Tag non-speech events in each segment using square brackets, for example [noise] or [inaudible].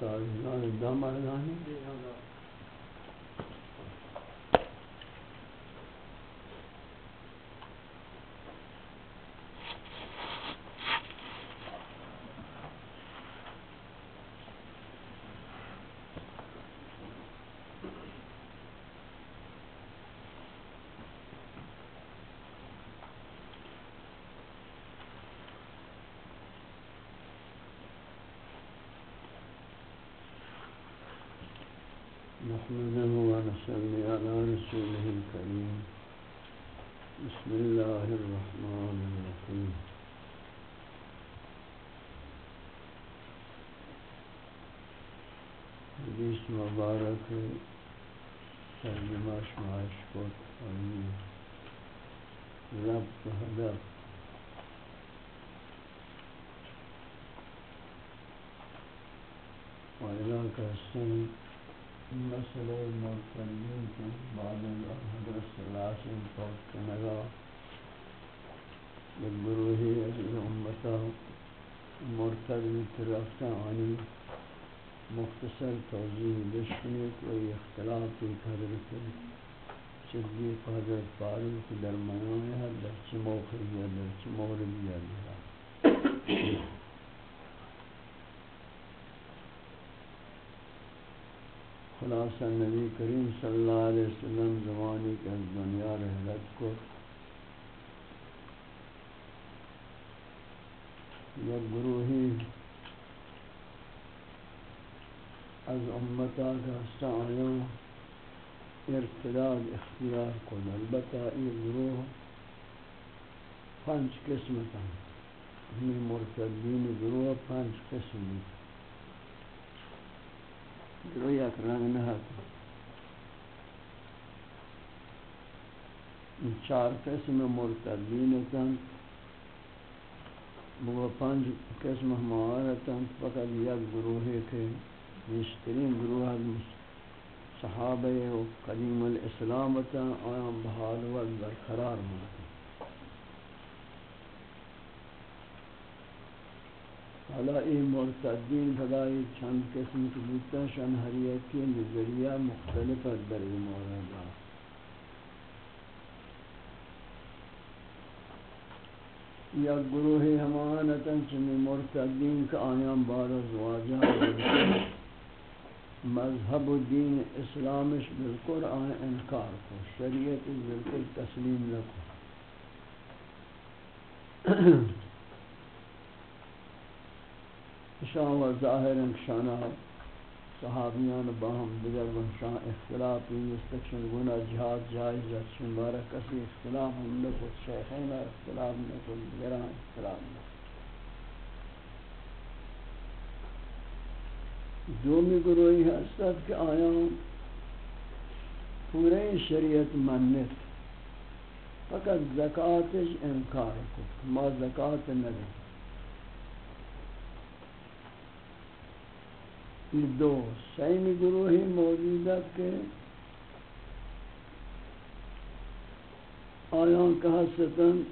تاریخان دم آدانی مبارک ترجمہ شمائش کت آئی رب هدف وإلى كالسنة مسئلہ مرتدین کے بعد حضرت صلی اللہ کنگا یک گروہی از امتا آنی. مختصر توضیح بشکنی کوئی اختلافی حضرت صدیق، حضرت فاروق درمیان ہے، در چی موقعی ہے در چی موردی خلاصہ نبی کریم صلی اللہ علیہ وسلم زمانی کے دنیا رحلت کو یک گروہی از امتا کا سایوں ارتداد اختیار کو البتہ یہ گروہ پنچ قسمتا ہمیں یعنی مرتدین گروہ پنچ قسم رو یک رنگ نہ چار قسم مرتدین تن وہ پنج قسم ہمارتن فقط یک گروہ کے بیشترین گروہ صحابہ و قدیم الاسلام تن آیام بحال و برقرار مانتے حالا این مرتدین فدای چند قسم کی بودتا شان ہر یک کی نظریہ مختلف در این مورد یا گروہ ہمانتا چمی مرتدین کا آیان بار زواجہ مذہب و دین اسلامش بالکل آن انکار کو، شریعت بالکل تسلیم لکو شان و ظاہر شانہ صحابیان باہم دیگر شان اختلاف مستقشن گناہ جہاد جائز جاتشن بارہ کسی اختلاف ہم نکت شیخین اختلاف نکت دیگران اختلاف نکت دومی گروہی حسد کہ آیاں پورے شریعت منت، فقط زکاتش انکار کو، ما زکات ندیں یہ دو سیمی گروہی موجودت کے آیان کا حسطن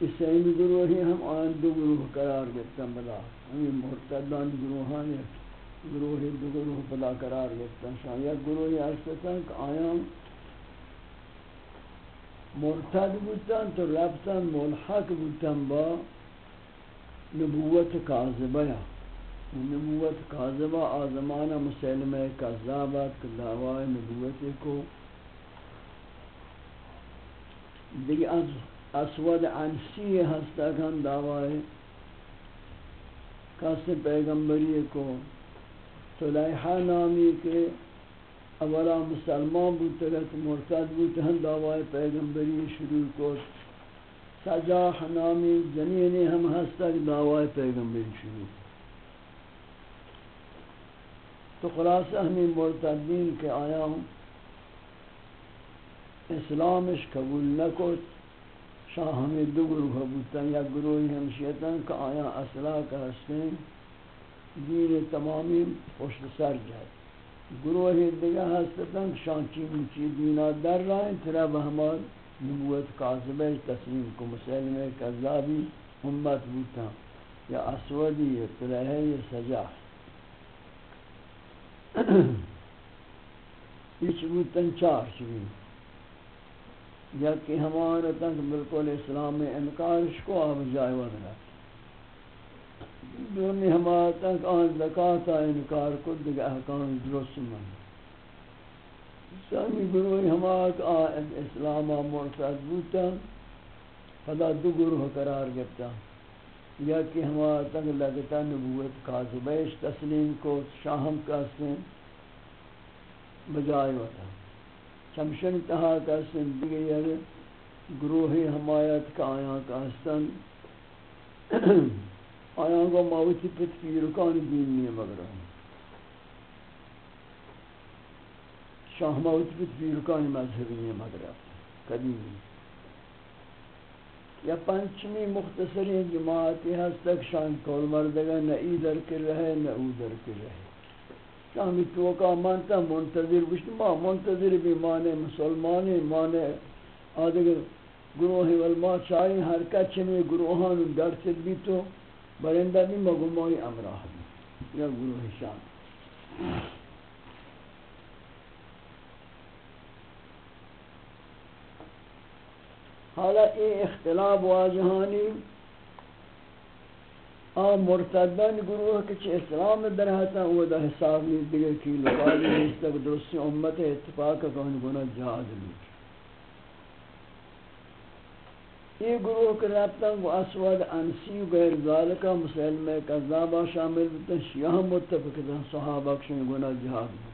اس سیمی گروہی ہم آیان دو گروہ قرار دیتا بلا۔ ہمیں مرتدان گروہان گروہی دو گروہ بلا قرار دیتا شاہ یک گروہی حسطن کہ آیان مرتد بودتن تو ربتن ملحق بودتن با نبوت کاذبہ نبوت کاذبہ آزمانہ مسلمہ کذابت دعوی نبوت کو۔ دیگه از اسود عنسی ہستا کن دعوی کس پیغمبری کو طلیحہ نامی کے اولا مسلمان بودتا مرتد بودتا ہم دعوی پیغمبری شروع کو سجاح نامی جنینی ہم ہستا دعوی پیغمبری شروع تو خلاصہ ہمیں مرتدین کے آیا ہوں۔ اسلامش قبول نہ نکت شاہ ہمیں دو گروہ بودتا یا گروہی ہمشیتا کہ آیا اصلاح کا حسین دین تمامی پشت سر جائے۔ گروہ دیگا ہستا شاہ چین چی دینا در رائیں ترہ بہمان نبوت قاسبہ تسلیم کو مسلم کذابی امت بودتا یا اسودی، یا تلہے یا سجا۔ [clears throat] یہ بوتن چار چوی یا کہ ہمارا تنگ بالکل اسلام میں انکارش کو آب جائے ودنا دومی ہمارا تنگ آن زکاة انکار کو دیگا احکام درست من۔ سامی گروہ ہمارا آن اسلام مرتد بوتا فدا دو گروہ قرار گفتا یا کہ ہمارا تنگ لگتا نبوت کاذبیش تسلیم کو شاہم کاسیں بجائے ہوتا چمشن تہا کا زندگی گروہ حمایت کا آیا کا حسن۔ آیا کو موتی پت پیرکان دین نہیں مگر۔ شاہ موتی پت پیرکان مذہبی نہیں مگر۔ قدیمی یا پنچمی مختصری جماعتی ہست تک شان کول مردگا، نہ ای در کر رہے، نہ او در کر رہے۔ شامی توقع مانتا منتظر بشت ما منتظر بھی مانے مسلمانی، مانے آدھگر گروہی والما چاہی حرکت چمی گروہان درست بھی تو برندہ بھی مگمائی امراہ بھی. یا گروہ شام حالا یہ اختلاف واجہانی آ مرتدان گروہ کچھ اسلام در ہتا وہ دا حساب نہیں دیگر کی لقالی اس تک درستی امت اتفاق کون گناہ جہاد لی یہ گروہ کے رابطہ وہ اسود انسی و غیر ذالکہ مسلمہ کذابہ شامل بتا شیعہ متفق دا صحابہ کشن گناہ جہاد لی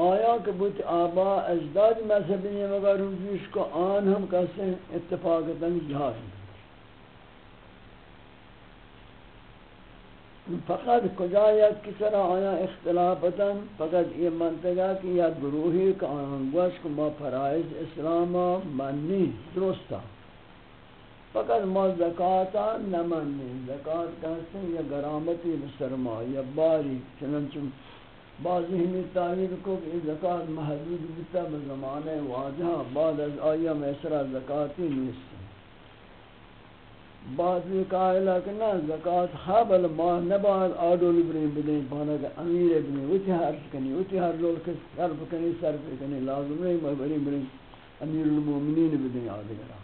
آیا کہ بوت آبا اجداد مذہبی مگر رجوش کو آن ہم کسے اتفاقتا جہاد فقط کجا یا کسر آیا اختلافتا فقط یہ منطقہ کی یا گروہی کا آنگوش کو ما فرائض اسلام منی درستا فقط ما زکاة نمانی زکاة کہتے ہیں یا گرامتی بسرما یا باری، چنانچہ بعضی ہمیں تعریف کو کہ زکاة محدود بتا بزمان واجہ بعد از آیا میسرہ زکاتی نیست۔ بعض قائلہ کہ نہ زکاة حابل ہاں، ما نباد آدول برین بدین پانا کہ امیر ابنی وچی حرف کنی وچی ہر لول کس صرف کنی صرف کنی، لازم نہیں مبرین برین امیر المومنین بدین آدگرہ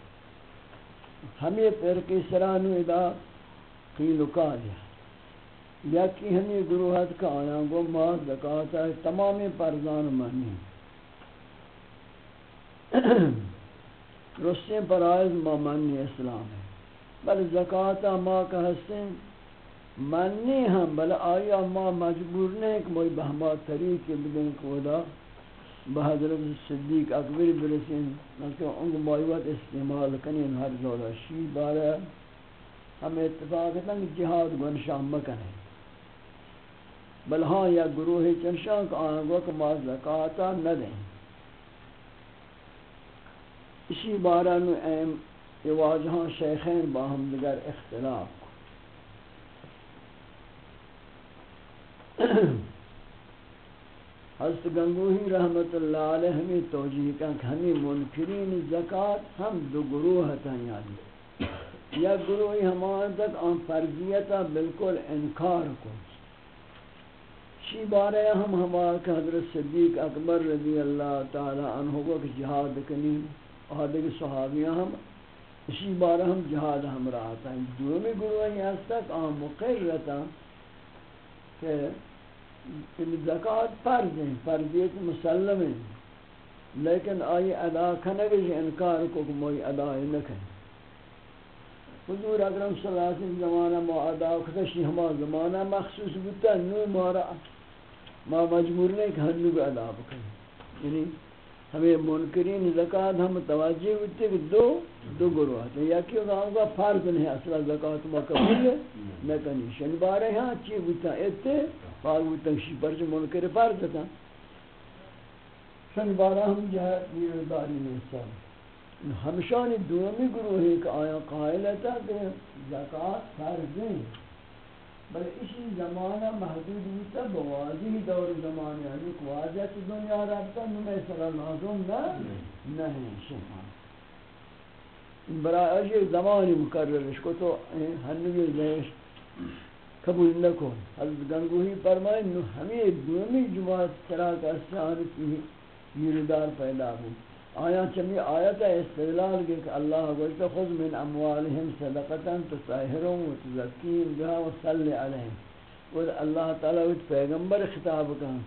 ہمیں پرکی سرانو ادا قیل و قالیا یکی ہمیں گروہت کا آیا گو ما زکاة تمامی پرزان مانی۔ رسیں پرائز ما مانی اسلام ہے۔ بل زکاة ما کا حسن منی ہم بل آیا ما مجبور نہیں کہ موئی بہما طریق بدن کو دا بحضرت صدیق اکبر برسین نکہ انگو مائیوت استعمال کنین ہر زولا شی بارا ہم اتفاقتا کہ جہاد گنشان مکنے بل ہاں یا گروہ چنشان کا آنگو کہ ما زکاة نہ دیں اسی بارہ میں ایم یہ واجہاں شیخین باہم دیگر اختلاف حضرت گنگوہی رحمت اللہ علیہ ہمیں توجیہ کہ ہمیں منکرین زکاة ہم دو گروہ ہیں یعنی یا گروہی ہمارے تک ان فرضیتا بالکل انکار کو۔ شی بارے ہم ہمارے کہ حضرت صدیق اکبر رضی اللہ تعالی عنہ کو جہاد کنیم اور دیکھ صحابیاں ہم اسی بار ہم جہاد ہم رہا تھا۔ دومی گروہ یہاں تک آم مقررتا کہ زکاة فرض ہیں فرضیت مسلم ہیں۔ لیکن آئی ادا کنگش جی انکار کو کوئی ادا نہ کریں حضور اکرم صلی اللہ علیہ وسلم زمانہ ما ادا کتشی ہما زمانہ مخصوص بتا نو مارا ما مجبور نہیں کہ ہنو ادا بکنیں یعنی ہمیں منکرین زکاة ہم توجہ ہوتے کہ دو دو گروہ ہیں۔ یا کہ ان کا فرض نہیں، اصلا زکاة ما قبول ہے۔ نہ کنی شن بارے ہاں چی ہوتا اتے فار ہوتا شی پر جو منکر فرض تھا۔ شن بارہ ہم جہاں یہ داری میں سب ہمشان دومی گروہ ہے کہ آیا قائل تھا کہ زکاة فرض نہیں۔ بل اسی زمانہ محدود ہوتا بواضح دور زمانہ یعنی کہ واضح تو دنیا رابطہ نمی صلی اللہ علیہ وسلم نہ، نہیں شمان برای اجی زمانی مقررش کو تو ہنوی زیش قبول نکن حضرت گنگوہی فرمائے ہمیں دومی جماعت سرا کا سانتی میردار پیدا ہو آیا چمی آیت استدلال کہ اللہ گوشت خذ من اموالہم صدقتا تطہرهم وتزکیم بها وصلی علیہم اور اللہ تعالی وچ پیغمبر خطاب کن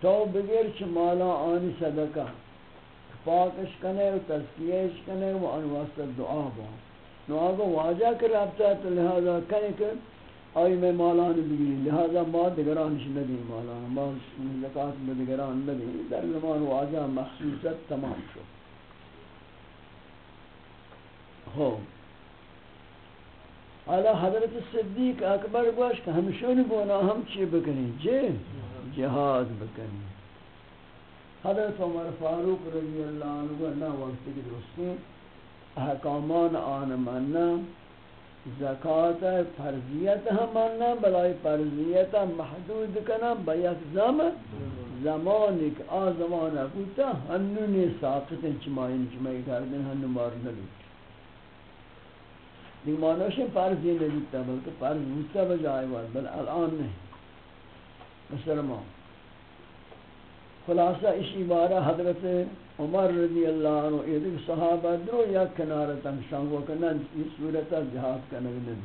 تو بغیر چ مالا آنی صدقہ، پاکش کنے و تزکیہش کنے و ان واسطہ دعا با۔ نو آگو واجہ کر رابطہ تو لہذا کنے کہ آئی میں مالان بگیری لہذا ما دگرانش ندی مالان، ما زکاة بدگران ندی در زمان واجہ مخصوصت تمام شو ہو حالا حضرت صدیق اکبر گوش کہ ہمشون گونا ہم چی بکنی؟ جے جہاد بکنی. حضرت عمر فاروق رضی اللہ عنہ نہ وقت کی درستی احکامان آن مننا زکات فرضیت ہم مننا بلائی فرضیت محدود کنا بیت زم، زمانی کہ آ زمانہ بوتا ہنونی ساقتیں چمائن چمائی کردن ہنو مار نبی دیکھ مانوشن فرضی نبیتا بلکہ فرض بوتا بجائے واد بل الان نہیں. مسلمان، خلاصہ اسی بارہ حضرت عمر رضی اللہ عنہ ایدک صحابہ درو یا کنارتا شانگو کنن اس صورتا جہاد کنن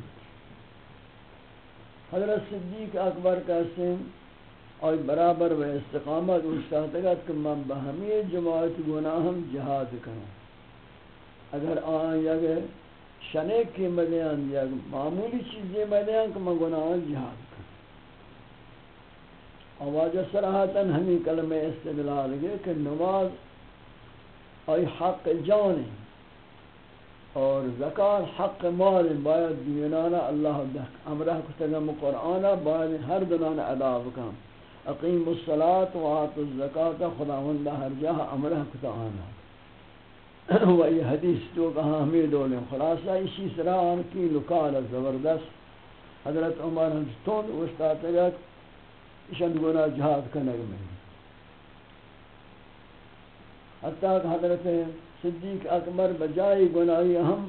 حضرت صدیق اکبر کا سن اور برابر و استقامت اس استحتگت کہ من بہمی جماعت گناہم جہاد کنوں اگر آن یا شنک کی ملیان یا معمولی چیزیں ملیان کہ من گناہم جہاد آواجہ سراحتاً ہمیں کلمہ استدلال گئے کہ نماز آئی حق جان اور زکار حق مال باید دینانا اللہ امرہ کتگم قرآن باید ہر دنانا ادا بکم اقیم الصلاة و آت الزکاة خداوندہ ہر جاہ امرہ کتانا و یہ حدیث تو کہاں ہمیں دولیں خلاصہ اسی سرا آن کی لکال زبردست حضرت عمر ہنستون وشتاتگت شند گناہ جہاد کنگ میں حتیٰ کہ حضرت صدیق اکبر بجائی گناہی ہم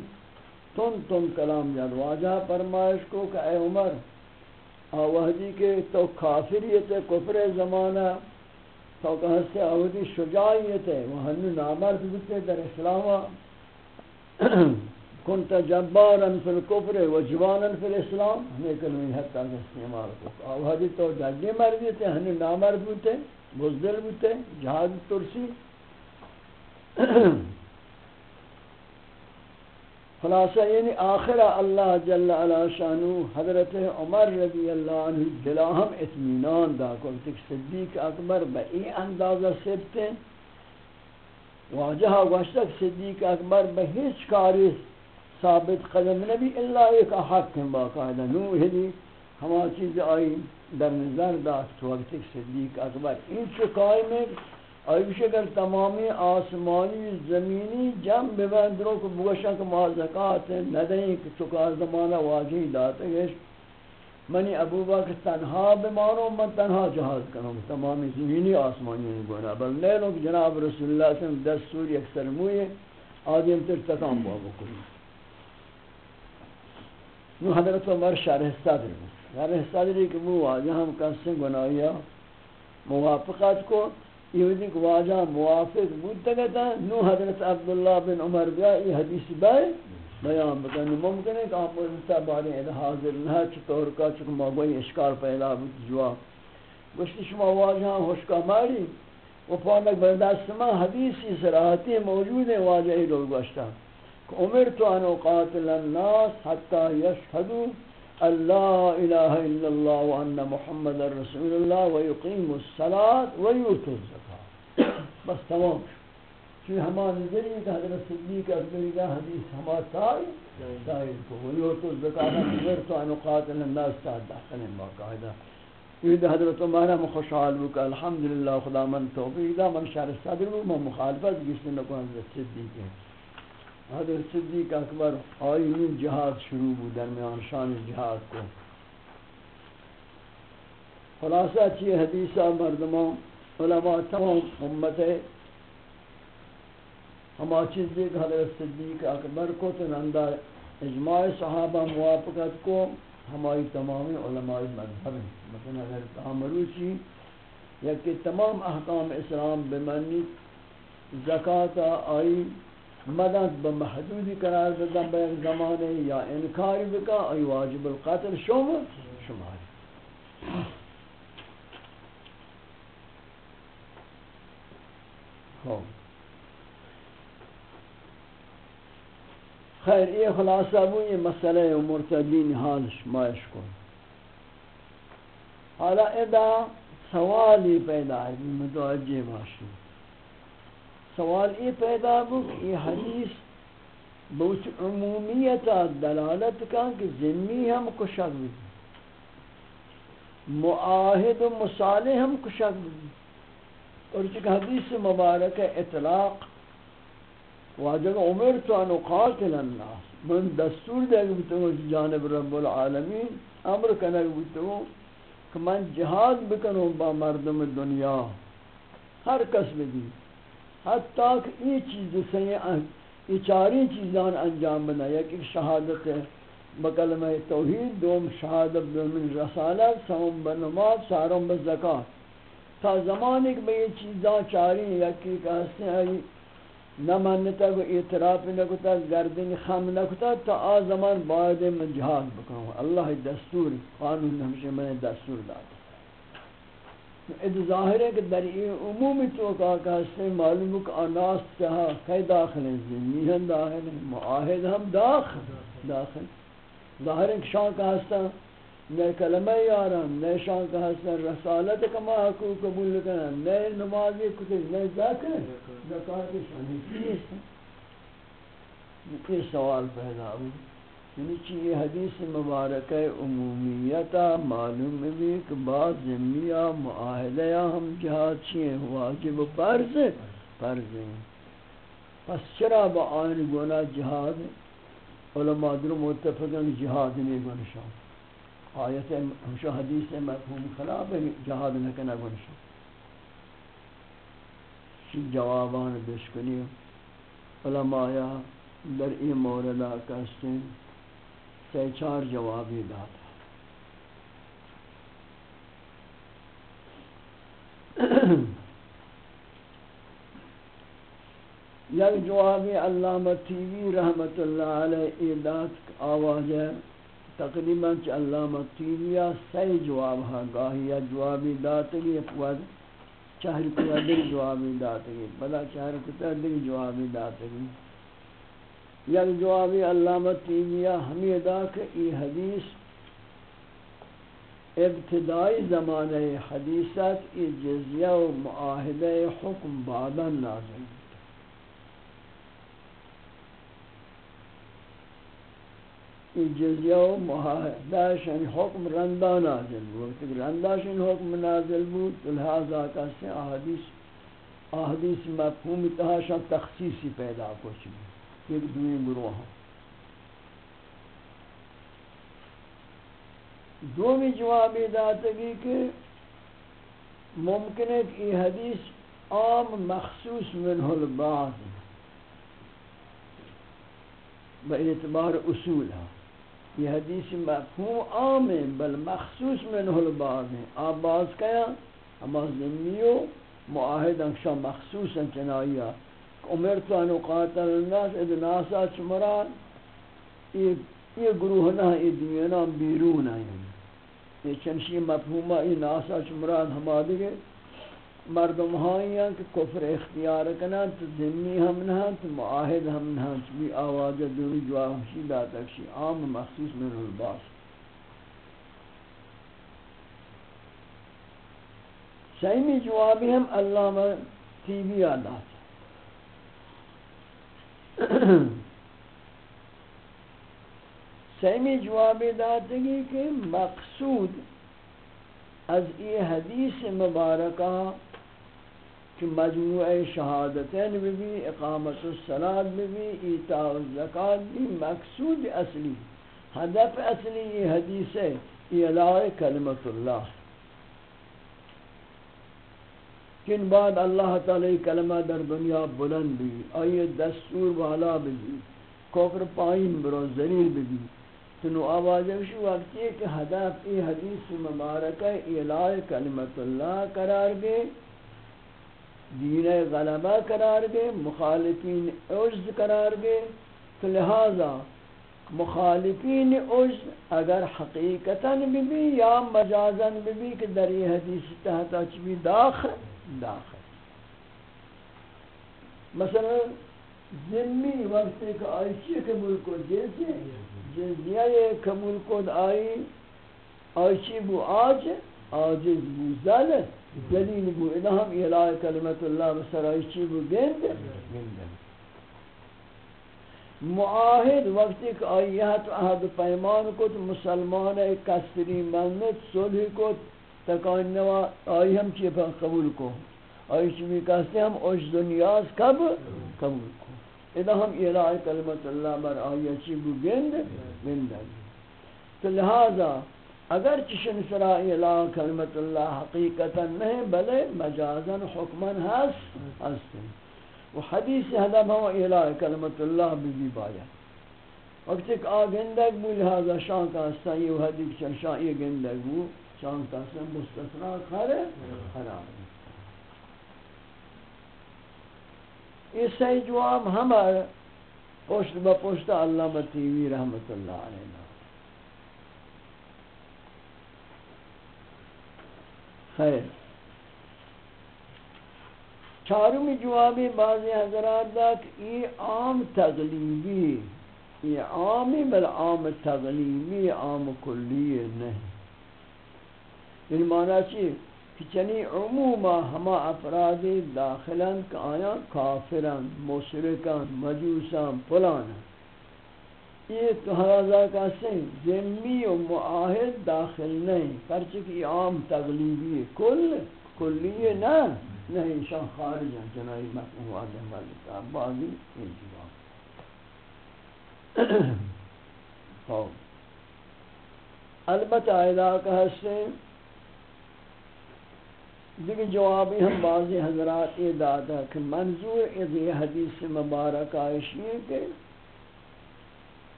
تم تم کلام جاد واجہ فرمائش کو کہ اے عمر، آوہدی کے تو کافریت کفر زمانہ، تو کہ ہستے آوہدی شجاعیت ہے، وہ ہنو نامرد بکتے در اسلامہ كنت [clears throat] جبارا في الكفر وجوانا في الاسلام۔ ہمیں کلمہ حد تک استعمال کو۔ اور حدی تو جگے مردی تھے ہن نامرد بوتے، بزدل بوتے، جہاد ترسی۔ [coughs] خلاصہ یعنی آخرہ اللہ جل علا شانو حضرت عمر رضی اللہ عنہ دلاہم اتمینان دا کو تک صدیق اکبر بئی اندازہ سبتے واجہ وشتک صدیق اکبر بہیچ کاری ثابت قدم نبی اللہ ایک حق ہیں باقاعدہ نو ہدی ہما چیز آئی در نظر داشت وقت صدیق اکبر۔ این چو قائم ہے آئیش اگر تمامی آسمانی زمینی جم ببند رو کہ بوشن کہ ما زکاة ندیں کہ چکا زمانہ واجہی داتے گئے منی ابو بکر تنہا بمانو، من تنہا جہاز کروں تمامی زمینی آسمانی گونا۔ بل نیلوں کہ جناب رسول اللہ صلی اللہ علیہ وسلم دستور یک سرموئے آدم تر تکام بابو کنی نو حضرت عمر شرح صدر شرح صدری کہ وہ واجہ ہم کسے گناہیا موافقت کو یعنی یہودی کو واجہ موافق بودتا نو حضرت عبداللہ بن عمر بیا یہ حدیث بائے بیان بکنی ممکن ہے کہ آپ مجھتا بارے ادھا حاضر نہ چطور کا چکہ مگوئی اشکار پیدا بود جواب گوشتی شما واجہ ہوشکا ماری۔ و پانک بردست ما حدیثی سراحتی موجود ہے، واجہ ہی لوگ گوشتا۔ امرت ان اقاتل الناس حتى يشهدوا ان لا اله الا الله وان محمد رسول الله ويقيموا الصلاه ويؤتوا الزكاه بس تمام. في همان ذری کہ حضرت صدیق اکبر کا حدیث ہما سائل. سائل کو ويؤتوا الزكاه امرت ان اقاتل الناس تحت باقاعدہ یہ حضرت عمر خوشحال ہو الحمدللہ خدا من توفیق دا من شر صدر من مخالفت کس نے کو حضرت صدیق ہے حضرت صدیق اکبر آئین جہاد شروع بود درمیان شان جہاد کو۔ خلاصہ چی حدیثہ مردمان علماء تمام امت ہما چیزی کہ حضرت صدیق اکبر کو تنندہ اجماع صحابہ موافقت کو، ہماری تمامی علماء مذہب ہیں۔ مثلا اگر تعمروچی یا کہ تمام احکام اسلام بمنی، زکاة آئی مدد بمحدودی قرار بدن بے زمانے یا انکاری بکا آئی واجب القتل شوم شماری خوب خیر، یہ خلاصہ وہ یہ مسئلہ مرتدین حالش مائش کو حالا ادا سوالی پیدا ہے، متوجہ باشی سوال یہ پیدا ہو کہ یہ حدیث. بہت عمومیت دلالت کا کہ ذمی ہم کشک بھی. معاہد و مصالح ہم کشک بھی. اور چکہ حدیث مبارک اطلاق. واجب عمر تو ان قاتل الناس. من دستور دے گو جانب رب العالمین. امر کنے گو کہ من جہاد بکنوں با مردم دنیا. ہر کس بھی حتی کہ یہ چیز سے یہ چاری چیزان انجام بنا یک شہادت بکلمہ توحید، دوم شہادت دوم رسالت، سوم بنماز سارم بزکاة تا زمانے کہ میں یہ چیزان چاری یکی کہتے ہیں نہ مانتا کو اعتراف نہ کتا گردن خم نہ کتا تا آ زمان بعد من جہاد بکنو اللہ دستور، قانون ہمشہ میں دستور داتا اد ظاہر ہے کہ در یہ عمومی توقع کا سے معلوم کہ اناس چاہا کئی داخل ہیں زمین ہم داخل ہیں معاہد ہم داخل داخل۔ ظاہر ہے کہ شان کا ہستا نئے کلمہ یارم نئے شان کا حسن رسالت کما حقوق قبول کرنا، نئے نمازی کتب نئے ذکر زکاة شانی کیس یہ سوال پیدا ہوئی۔ یعنی چی یہ حدیث مبارک عمومیتا معلوم بھی کہ بعض ذمیہ معاہدہ ہم جہاد چیئے واجب و فرض فرض ہیں۔ پس چرا با آئین گونا جہاد علماء در متفقن جہاد نہیں گونشان آیت ہمشہ حدیث مفہوم خلاف جہاد نکنا گنشا شی جوابان بشکنی علماء در این موردہ کستے سی چار جوابی داتا یک یعنی جوابی علامہ تیوی رحمت اللہ علیہ ایداد آواز ہے، تقریباً چ علامہ تیویا سی جواب ہاں گاہی یا جوابی داتگی افواد چہر کتا دیکھ جوابی داتگی بلا چہر کتا دیکھ جوابی داتگی یعنی یک جوابی علامہ تیویا ہمیں کہ ای حدیث ابتدائی زمانہ حدیثت ای جزیہ و معاہدہ حکم بعدا نازل جزیہ و محادش یعنی حکم رندہ نازل بود رندہ شن حکم نازل بود تو لہذا کسی احادیث احادیث مفہوم تحاشا تخصیصی پیدا کچھ بھی ایک دوئی گروہ دومی جوابی داتگی کہ ممکن ہے کہ یہ حدیث عام مخصوص منہ البعض با اعتبار اصول ہے۔ یہ حدیث مفہوم عام ہے، بل مخصوص میں نحل بعض ہیں آپ باز کیا؟ اما ذمیو معاہد انشا مخصوصا چنائیا امرتو انو قاتل الناس، اد ناسا چمران یہ گروہ نہ یہ دنیا بیرون آئیں یہ چنشی مفہومہ یہ ناسا چمران ہما دیگے. مردم ہائیاں کہ کفر اختیار کنا تو ذمی ہم نہ تو معاہد ہم نہ بھی آواز دوری جواب ہمشی داتا کشی عام مخصوص من الباس. سیمی جوابی ہم علامہ تیبی آدات [coughs] سیمی جوابی داتے گی کہ مقصود از یہ حدیث مبارکہ کہ مجموع شہادتین بھی بھی، اقامت الصلاة بھی بھی، ایتاء الزکاة بھی مقصود اصلی، ہدف اصلی یہ حدیث ہے، یہ علاوہ کلمت اللہ۔ کن بعد اللہ تعالی کلمہ در دنیا بلند بھی، آئیے دستور والا بھی کوفر پائین برو ذلیل بھی تنو آواز شو وقتی کہ ہدف ای حدیث مبارکہ الہ کلمت اللہ قرار گے دین غلبہ قرار گے مخالفین عجز قرار گے تو لہذا مخالفین عجز اگر حقیقتا بھی یا مجازا بھی کہ در یہ حدیث تحت اچھی داخل داخل۔ مثلا ذمی وقت ایک آئیچی قبول کو جیسے جزیہ قبول کو آئی آئیچی بو آج آجز بو زل دلیل بو ادھام الہ کلمت اللہ بسر آئیچی بو گند۔ معاہد وقت ایک آئیت عہد پیمان کو مسلمان کسری منت، صلح کو تکانوا آئی ہم چی پر قبول کو۔ آئی چی کہتے ہم اوش دنیاز کب؟ قبول کو۔ اذا ہم الہی کلمت اللہ بر آئی چی بو گند گند تو لہذا، اگر چشن سرا الہ کلمت اللہ حقیقتا نہیں، بلے مجازا حکما ہس ہستے و حدیث حدب ہوا الہ کلمت اللہ بھی بھی بایا۔ وقت ایک آگندگ بو، لہذا شان کا ہستا یہ حدیث شان یہ گندگ بو۔ شان قسم مستثنا کھرے حرام۔ یہ صحیح جواب ہمارا پشت با پشت علامہ تیوی رحمت اللہ علیہ خیر۔ چارمی جوابی بعضی حضرات دا کہ یہ عام تغلیبی یہ عامی بل عام تغلیبی، عام کلی نہیں یعنی معنی چی؟ کہ چنی عموما ہما افراد داخلن کہ آیا کافرن، مشرکن، مجوسن پلان یہ تو حضا کا سن، ذمی و معاہد داخل نہیں، پرچہ عام تغلیبی کل، کلی نہ نہیں شان خارج ہیں۔ جنائی مفہوم آدم والی کا بعضی انتباہ [coughs] البتہ علاقہ سے دیکھ جوابی ہم بعضی حضرات یہ دادا کہ منظور از یہ حدیث مبارک آئشی ہے کہ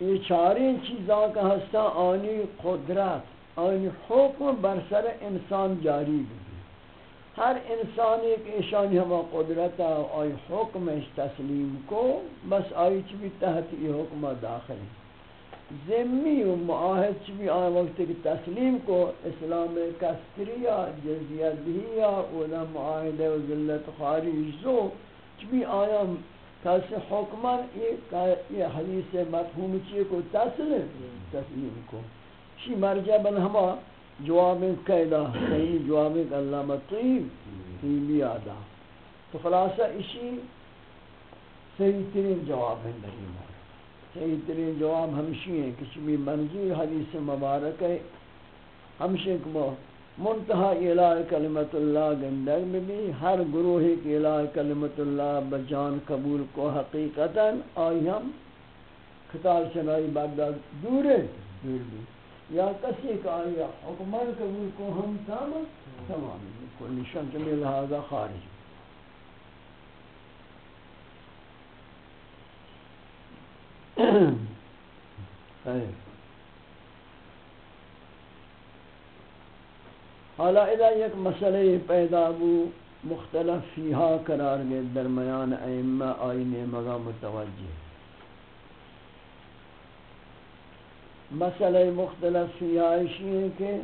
یہ چاریں چیزاں کا ہستا آنی قدرت، آنی حکم برسر انسان جاری بھی ہر انسان ایک ایشانی ہما قدرت آئی حکم تسلیم کو، بس آئی چی تحت یہ حکم داخل ہے۔ ذمی و معاہد چبی آن وقت کی تسلیم کو، اسلام کستریا جزیہ دہیا اولا معاہد و ذلت خارج زو چبی آیا کسی حکمان یہ حدیث مفہوم چیئے کو تسلیم تسلیم کو۔ شی مرجع بن ہما جواب قیدہ، صحیح جواب اللہ مطیب تیبی آدھا۔ تو خلاصہ اسی صحیح ترین جواب ہے۔ در ایمان صحیح ترین جواب ہمشی ہیں کسی بھی منظور حدیث مبارک ہے۔ ہمشی کو منتہا الہ کلمت اللہ گندگ میں بھی ہر گروہ کی الہ کلمت اللہ بجان قبول کو حقیقتا آئی ہم خطاب شنائی بغداد دور ہے۔ دور بھی۔ یا کسی کا آئی حکمان قبول کو ہم تمام تمام کلی شمس میں لہذا خارج۔ حالا اذا یک مسئلہ پیدا بو، مختلف فیہا قرار گئے، درمیان ائمہ آئینے مگا متوجہ۔ مسئلہ مختلف فیہا اشی ہے کہ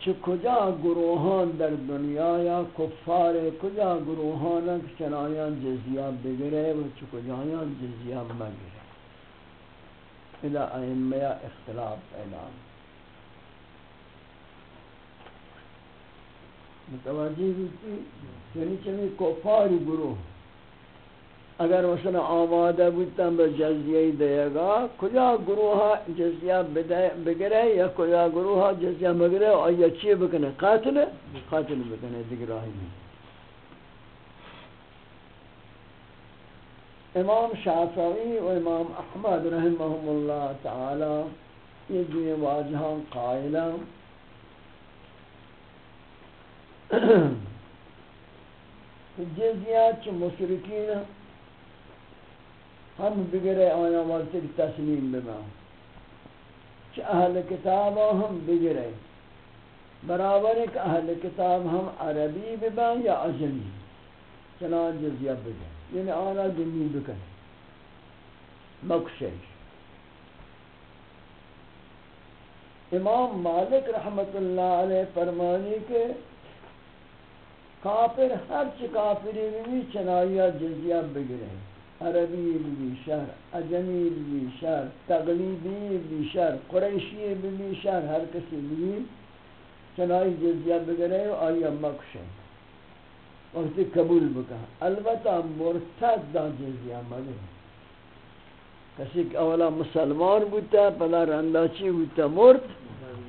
چه کجا گروهان در دنیا یا کفار، کجا گروهان چنایان جزیه بگیره و چه کجایان جزیه مگیره اذا ائمه اختلاف پیدا متوجه بیتی یعنی چمی کفاری گروه اگر مثلا آماده بودن به جزیه دیگا کجا گروه جزیه بگره یا کجا گروه جزیه مگره آیا چی بکنه قاتل؟ قاتل بکنه دیگر راهی امام شافعی و امام احمد رحمهم الله تعالی یہ دین واجہاں قائلہ جزیات چھ مشرکین ہم بگرے آیا والتے تسلیم بنا چھ اہل کتاب ہم بگرے برابر ایک اہل کتاب ہم عربی ببا یا عجمی چنان جزیہ بگرے یعنی آنا دنی بکن مکشش امام مالک رحمت اللہ علیہ فرمانی کے کافر ہر چی کافری بھی چنائیہ جزیہ بگرے عربی بھی شر اجمی بھی شر تغلیبی بھی شر قریشی بھی شر ہر کسی بھی چنائی جزیہ بگرے و آیا مکشن وقتی قبول بکا۔ البتہ مرتد دا جزیہ مگرے۔ کسی کہ اولا مسلمان بوتا، پلا رنداچی بوتا، مرد،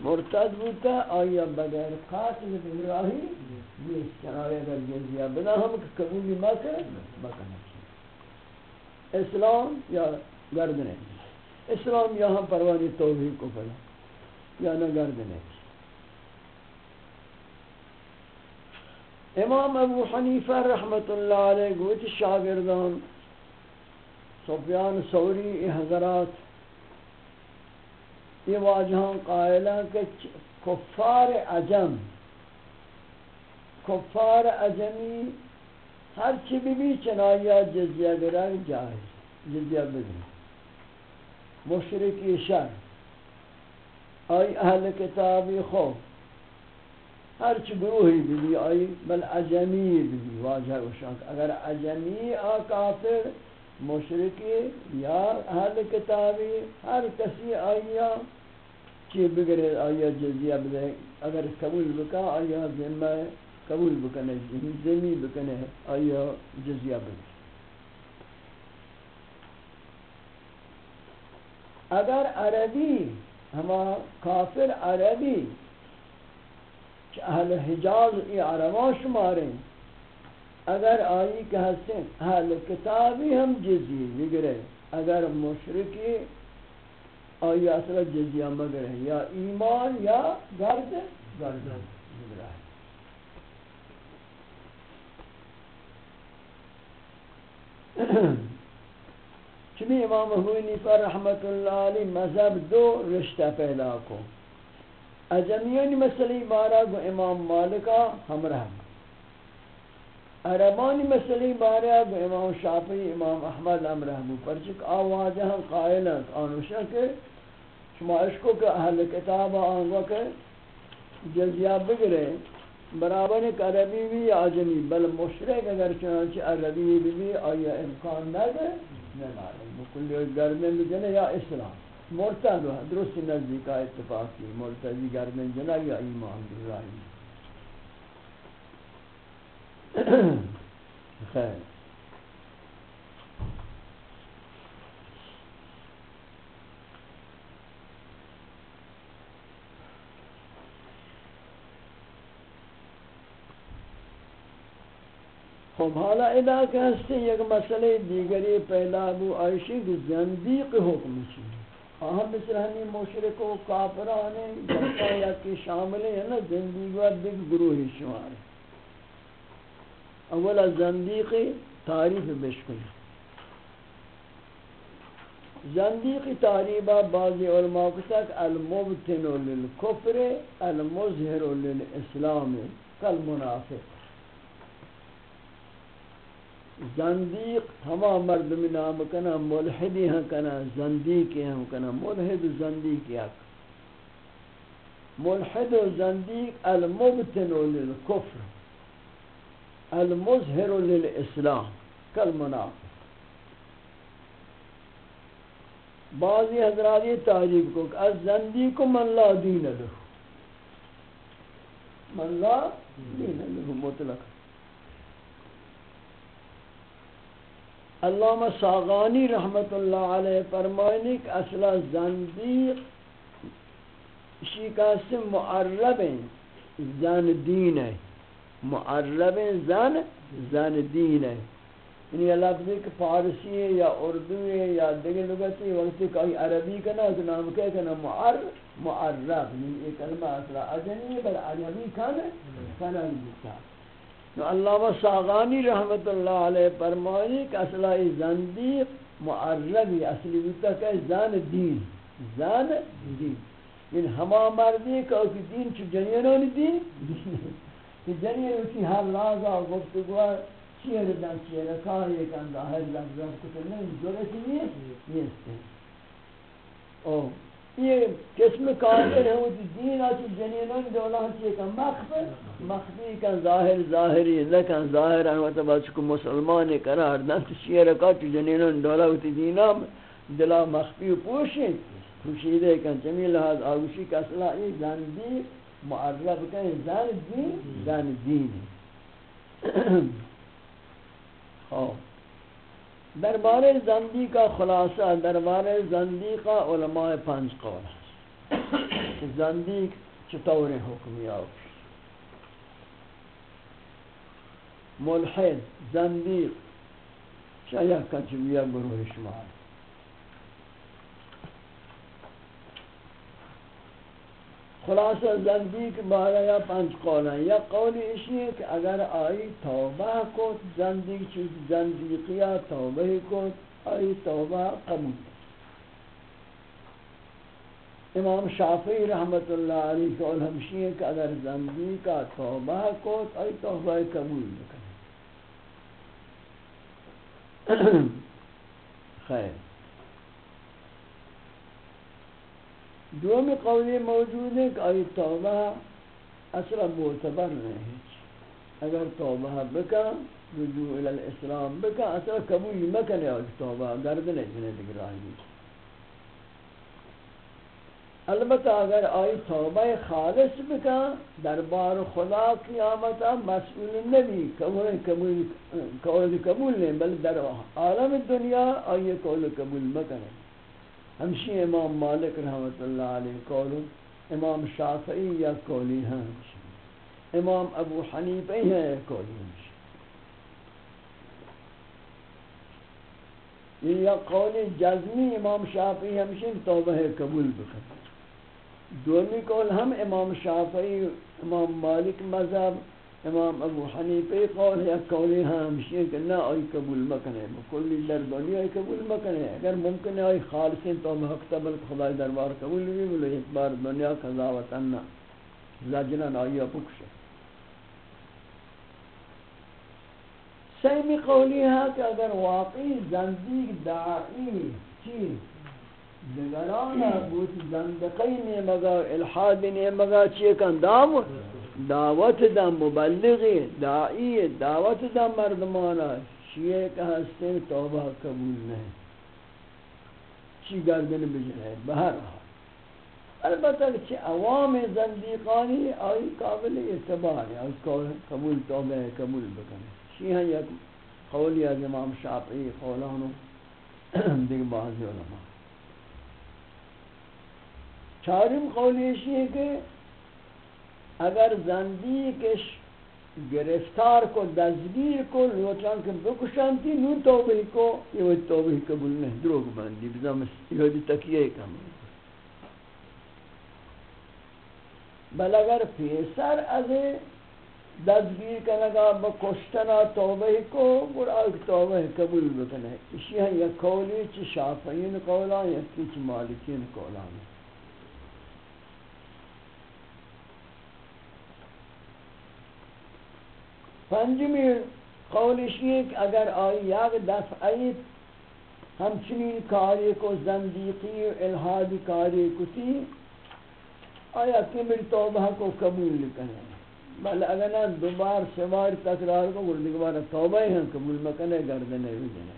مرتد بوتا، آیا بغیر قاتل براہی نیست چنانوی اگر جزیہ بنا، ہم قبولی مکہ مکہ نچی اسلام یا گردنے اسلام یہاں پروانی توحید کو پڑا یا نہ گردنے امام ابو حنیفہ رحمت اللہ علیہ گوتی شاگردان، سفیان سوری حضرات، یہ واجہاں قائلہ کہ کفار عجم، کفار عجمی ہر چی بھی بھی چنائیہ جزیہ گرگ جائز، جزیہ بدن مشرقی شر آئی اہل کتابی خوف۔ ہر چی گروہی بھی بھی، آئی بل عجمی بھی بھی واجہ وشاک اگر عجمی آ کافر، مشرقی یا اہل کتابی ہر کسی آیا چی بگرے آیا جزیہ بدے اگر قبول بکا آیا ذمہ قبول بکنے ذمی بکنے آیا جزیہ بدے اگر عربی ہما کافر عربی اہل حجاز ای عربان شماریں اگر آئی کہ ہستیں اہل کتابی ہم جزی بگرے اگر مشرکی آئی اصلا جزیہ مگرے یا ایمان یا گرد؟ گرد. بگرے [clears throat] چمی امام حوینی پر رحمت اللہ علی مذہب دو رشتہ پیدا کو۔ اجمیانی مسئلہ بارہ کو امام مالکہ ہمراہ عربانی مسئلہ بارے اب امام شافعی، امام احمد امرہ بو پرچک آواجہ قائلت آنوشہ کے شما اشکو کہ اہل کتاب آنگو کے جزیہ بگرے برابر ایک عربی بھی آجمی بل مشرق اگر چنانچہ عربی بھی آیا امکان نہ دے نمارے بکلی گرمین بجنے یا اسلام مرتد ہے درست نزدی نزدیکہ اتفاقی. مرتدی گرمن جنہ یا ایمان برائی [coughs] خیر. خب، حالا ادا کہ ہستے یک مسئلہ دیگری پہلا ابو عائشی کی زندیق حکم چی؟ اہم مثل ہمیں مشرک و کافرانے جلتا یا کی شامل ہیں نا زندگی و دیکھ گروہی شمار اولا زندیقی تعریف بشکن زندیقی تعریبہ بعضی علماء کو تک المبتن للکفر المظہر للاسلام کل منافق زندیق ہما مردمی نام کنا، ملحدی ہاں کنا زندیقی ہاں کنا، ملحد زندیقی ہاں ملحد و زندیق المبتن للکفر، المظہر للاسلام کل منافق بعضی حضرات یہ تعریف کو کہ از زندیق من لا دین له۔ من لا دین له، مطلق۔ علامہ ساغانی رحمت اللہ علیہ فرمائنے کہ اصلا زندیق شیکاست معرب زن دین ہے معرب زن زن دین یعنی ہے یعنی لفظی کہ فارسی ہے یا اردو ہے یا دیگر لغتی وقتی کوئی عربی کنا تو نام کہے کنا معر، معرب۔ یعنی یہ کلمہ اصلا اجنی بل عربی کنا کنا بیتا تو علامہ ساغانی رحمت اللہ علیہ فرمائی کہ اصلا زندیق معربی اصلی بیتا کہ زان دین زان دین۔ یعنی ہما مردی کہ اوکی دین چو جنینون دین؟ کہ جنین کی ہر لازا گفتگوار چیر دن چیر کاری کن ظاہر لفظان کتن نہیں ضرورت نیست نیست۔ او یہ قسم کافر ہے، وہ دین آتی جنینون دولا ہنچی کن مخفر مخفی کن ظاہر، ظاہری لکن ظاہر ہے۔ مطلب انواتا با چکو مسلمانی قرار دن چیر کاری جنینون دولا ہوتی دینا دلا مخفی و پوشی پوشیدے کن چمی لحاظ آگوشی کسلا ای زن دی، معرب کن زن دین زن دین [clears throat] خواب دربار زندی کا خلاصہ، دربار زندی کا علماء پنج قول ہے۔ زندی چطور حکمی یا ملحد زندی شاید کچھ گروہ شمار خلاصہ زندگی کے بارے یا پنج قول ہیں۔ یا قول اسی ہے کہ اگر آئی توبہ کو زندگی چیز زندگی توبہ کو آئی توبہ قبول۔ امام شافعی رحمت اللہ علیہ قول ہمشی ہے کہ اگر زندگی کا توبہ کو آئی توبہ قبول کرے [coughs] خیر۔ دومی قولی موجود ہے کہ آئی توبہ اصلا معتبر نہیں اگر توبہ بکا، رجوع الاسلام بکا اصلا قبول مکنے آئی توبہ گرد نہیں جنہیں دیگر البتہ اگر آئی توبہ خالص بکا، دربار خدا قیامتا مسئول نبی، قبول قبول قبول نہیں، بل در عالم دنیا آئی قول قبول مکنے ہمشی امام مالک رحمت اللہ علیہ قول امام شافعی یا قولی ہیں امام ابو حنیفی ہیں قولی ہمشی۔ یا قول جزمی امام شافعی ہمشی توبہ قبول بکن۔ دومی قول ہم امام شافعی، امام مالک مذہب امام ابو حنیفه قول یا قولی ہمشی کہ نہ آئی قبول مکنے کلی در دنیا آئی قبول مکنے اگر ممکن ہے آئی خالصین تو محکتب خدای دربار قبول بھی بلو ایک بار دنیا قضاوت انہ زجرن آئی اپکش سیمی قولی ہے کہ اگر واقعی زندیق دعائی چی دگرانا بوت زندقی نیمگا الحاد نیمگا چی کن دامت دعوت دا مبلغی، دائی، دعوت دا مردمانا شیئے کا ہستے توبہ قبول نہیں۔ چی گردن بجنے، بہر البتہ چی عوام زندیقانی آئی قابل اعتبار ہے آئی قبول توبہ قبول بکنے۔ شیئے یک قولی از امام شافعی قولانو، دیکھ بعضی علماء۔ چارم قولی شیئے کہ اگر زندیکش گرفتار کو دزگیر کو لوٹان کے بکشانتی نو توبہ کو یہ وہ توبہ قبول نہیں دروگ بندی بزام یہودی تکیہ کم بل اگر پیسر از دزگیر کا کنگا بکشتنا توبہ کو برا توبہ قبول بکنے اسی ہیں یک قولی چی شافعین قولان یکی چی مالکین قولان۔ پنجمی قولش یہ کہ اگر آئی یک دفعی ہمچنین کاری کو زندیقی و الہادی کاری کتی، آیا کمر توبہ کو قبول لکنے بل اگر نہ دوبار سوار تکرار کو گل دیگوار توبہ ہی ہم قبول مکنے گردنے بھی جنے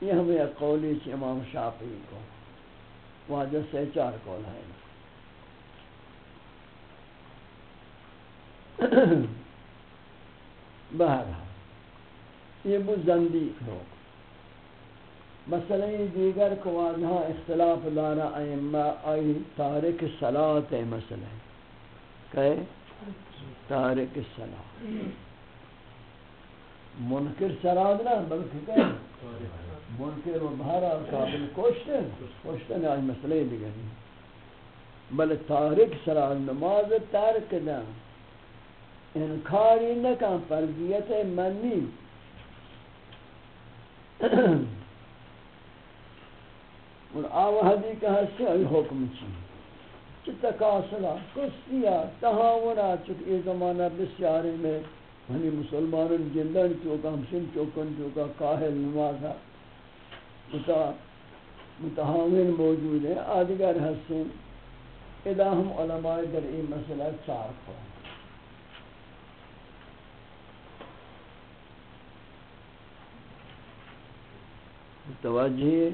یہ ہمیں قولی چھ امام شافعی کو۔ واجہ سے چار قول ہے بہر یہ وہ زندیق لوگ مسئلہ دیگر کو واجہاں اختلاف دارا ائمہ آئی تارک صلاة ہے مسئلہ کہے تارک صلاة منکر سراد نہ بلکہ کہ منکر و بہارا قابل کوشتن کوشتن آج مسئلہ دیگر بل تارک سراد نماز تارک دا انکاری نکن، فرضیت منی [clears throat] اور آوہدی کا حصہ ای حکم چی۔ چی تکاسلا کسیا تہاونا چک ای زمانہ بسیاری میں ہنی مسلمانوں جندن چوکا ہمشن چوکن، چوکا کاہل نمازا متا متحاول موجود ہے آدگر حسن، ادا ہم علماء در این مسئلہ چار کو توجہ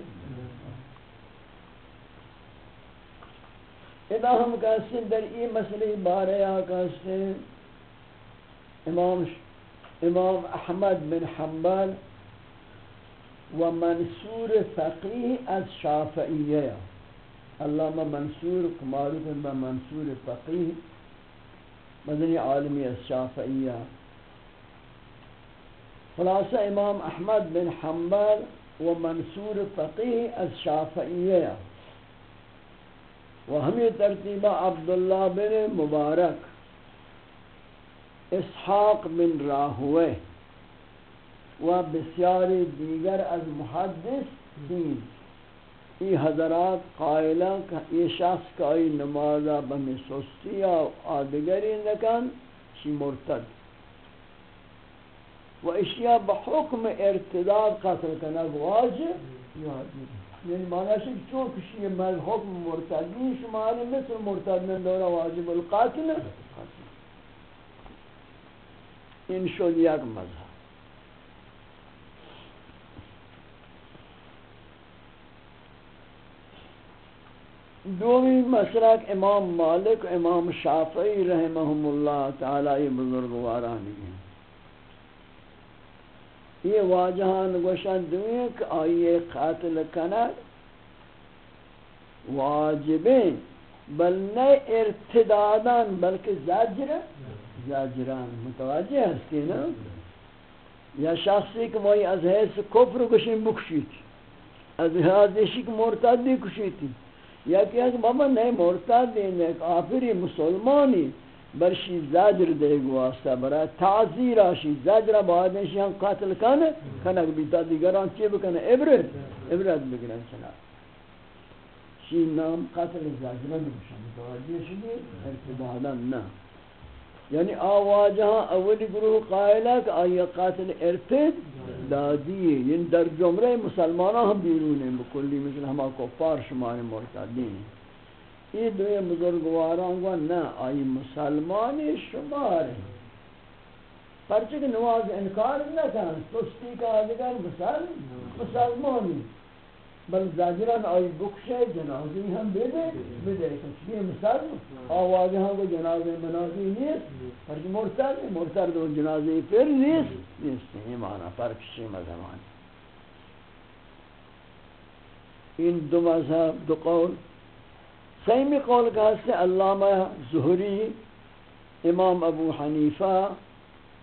ادا ہم کہتے ہیں، در این مسئلہ بارے آکاستے ہیں۔ امام امام احمد بن حنبل و منصور فقیه از شافعیه علامه منصور معروف به منصور فقیه مدنی عالمی از شافعیه خلاصه امام احمد بن حنبل و منصور فقیه از شافعیه و همین ترتیب عبدالله بن مبارک. اسحاق بن راہوے. و بسیار دیگر از محدث دین. ای حضرات قائلہ کہ یہ شخص کا ای نمازہ بمی سستی یا آدگری نکن، چی مرتد. و اشیاء بحکم ارتداد قتل کنگ واجب یعنی معنی ہے کہ چون کشی مرد حکم مرتدین شماری مثل مرتد من دورہ واجب القاتل این شد یک مذہب دومی مسلک امام مالک امام شافعی رحمہم اللہ تعالی بزرگوارانی. ہیں یہ واجہان گوشن دوئیں کہ آئیے قاتل کنر واجبیں، بل نئے ارتدادان، بلکہ زجر زاجران، متوجہ ہستی نا؟ یا شخصی کہ وہی از حیث کفر کشن بکشیت، از حیث کہ مرتدی کشیتی، یا کہ بابا نئے مرتدی، نئے کافری، مسلمانی برشی زجر دے گواستا برای تعذیر آشی. زجر باید نشی ہم قاتل کنے کنک بیتا دیگران چی بکنے عبرت عبرت بگرن چنا شی نام قتل زجر نمشن متوجہ شدی؟ ارتبادا نا یعنی آواجہاں اولی گروہ قائلہ کہ آئی قاتل ارتد دادی ہے یعنی در جمرہ مسلمانہ ہم بیرون ہیں بکلی مثل ہما کفار شمار مرتدین. ہیں یہ دوئے بزرگواران گوا نا آئی مسلمان شمار ہیں۔ پرچہ کہ نواز انکار نہ کرن سستی کا آدھگر مسلمانی بل زاجران آئی بکشے جنازی ہم بیدے بیدے کچھ یہ مثال آواز ہاں کو جنازی منازی نیست پر مرتد مرتد دو جنازی پھر نیست نیست یہ معنی پر کشی مذہبان ان دو مذہب، دو قول۔ سیمی قول کا سے علامہ زہری، امام ابو حنیفہ،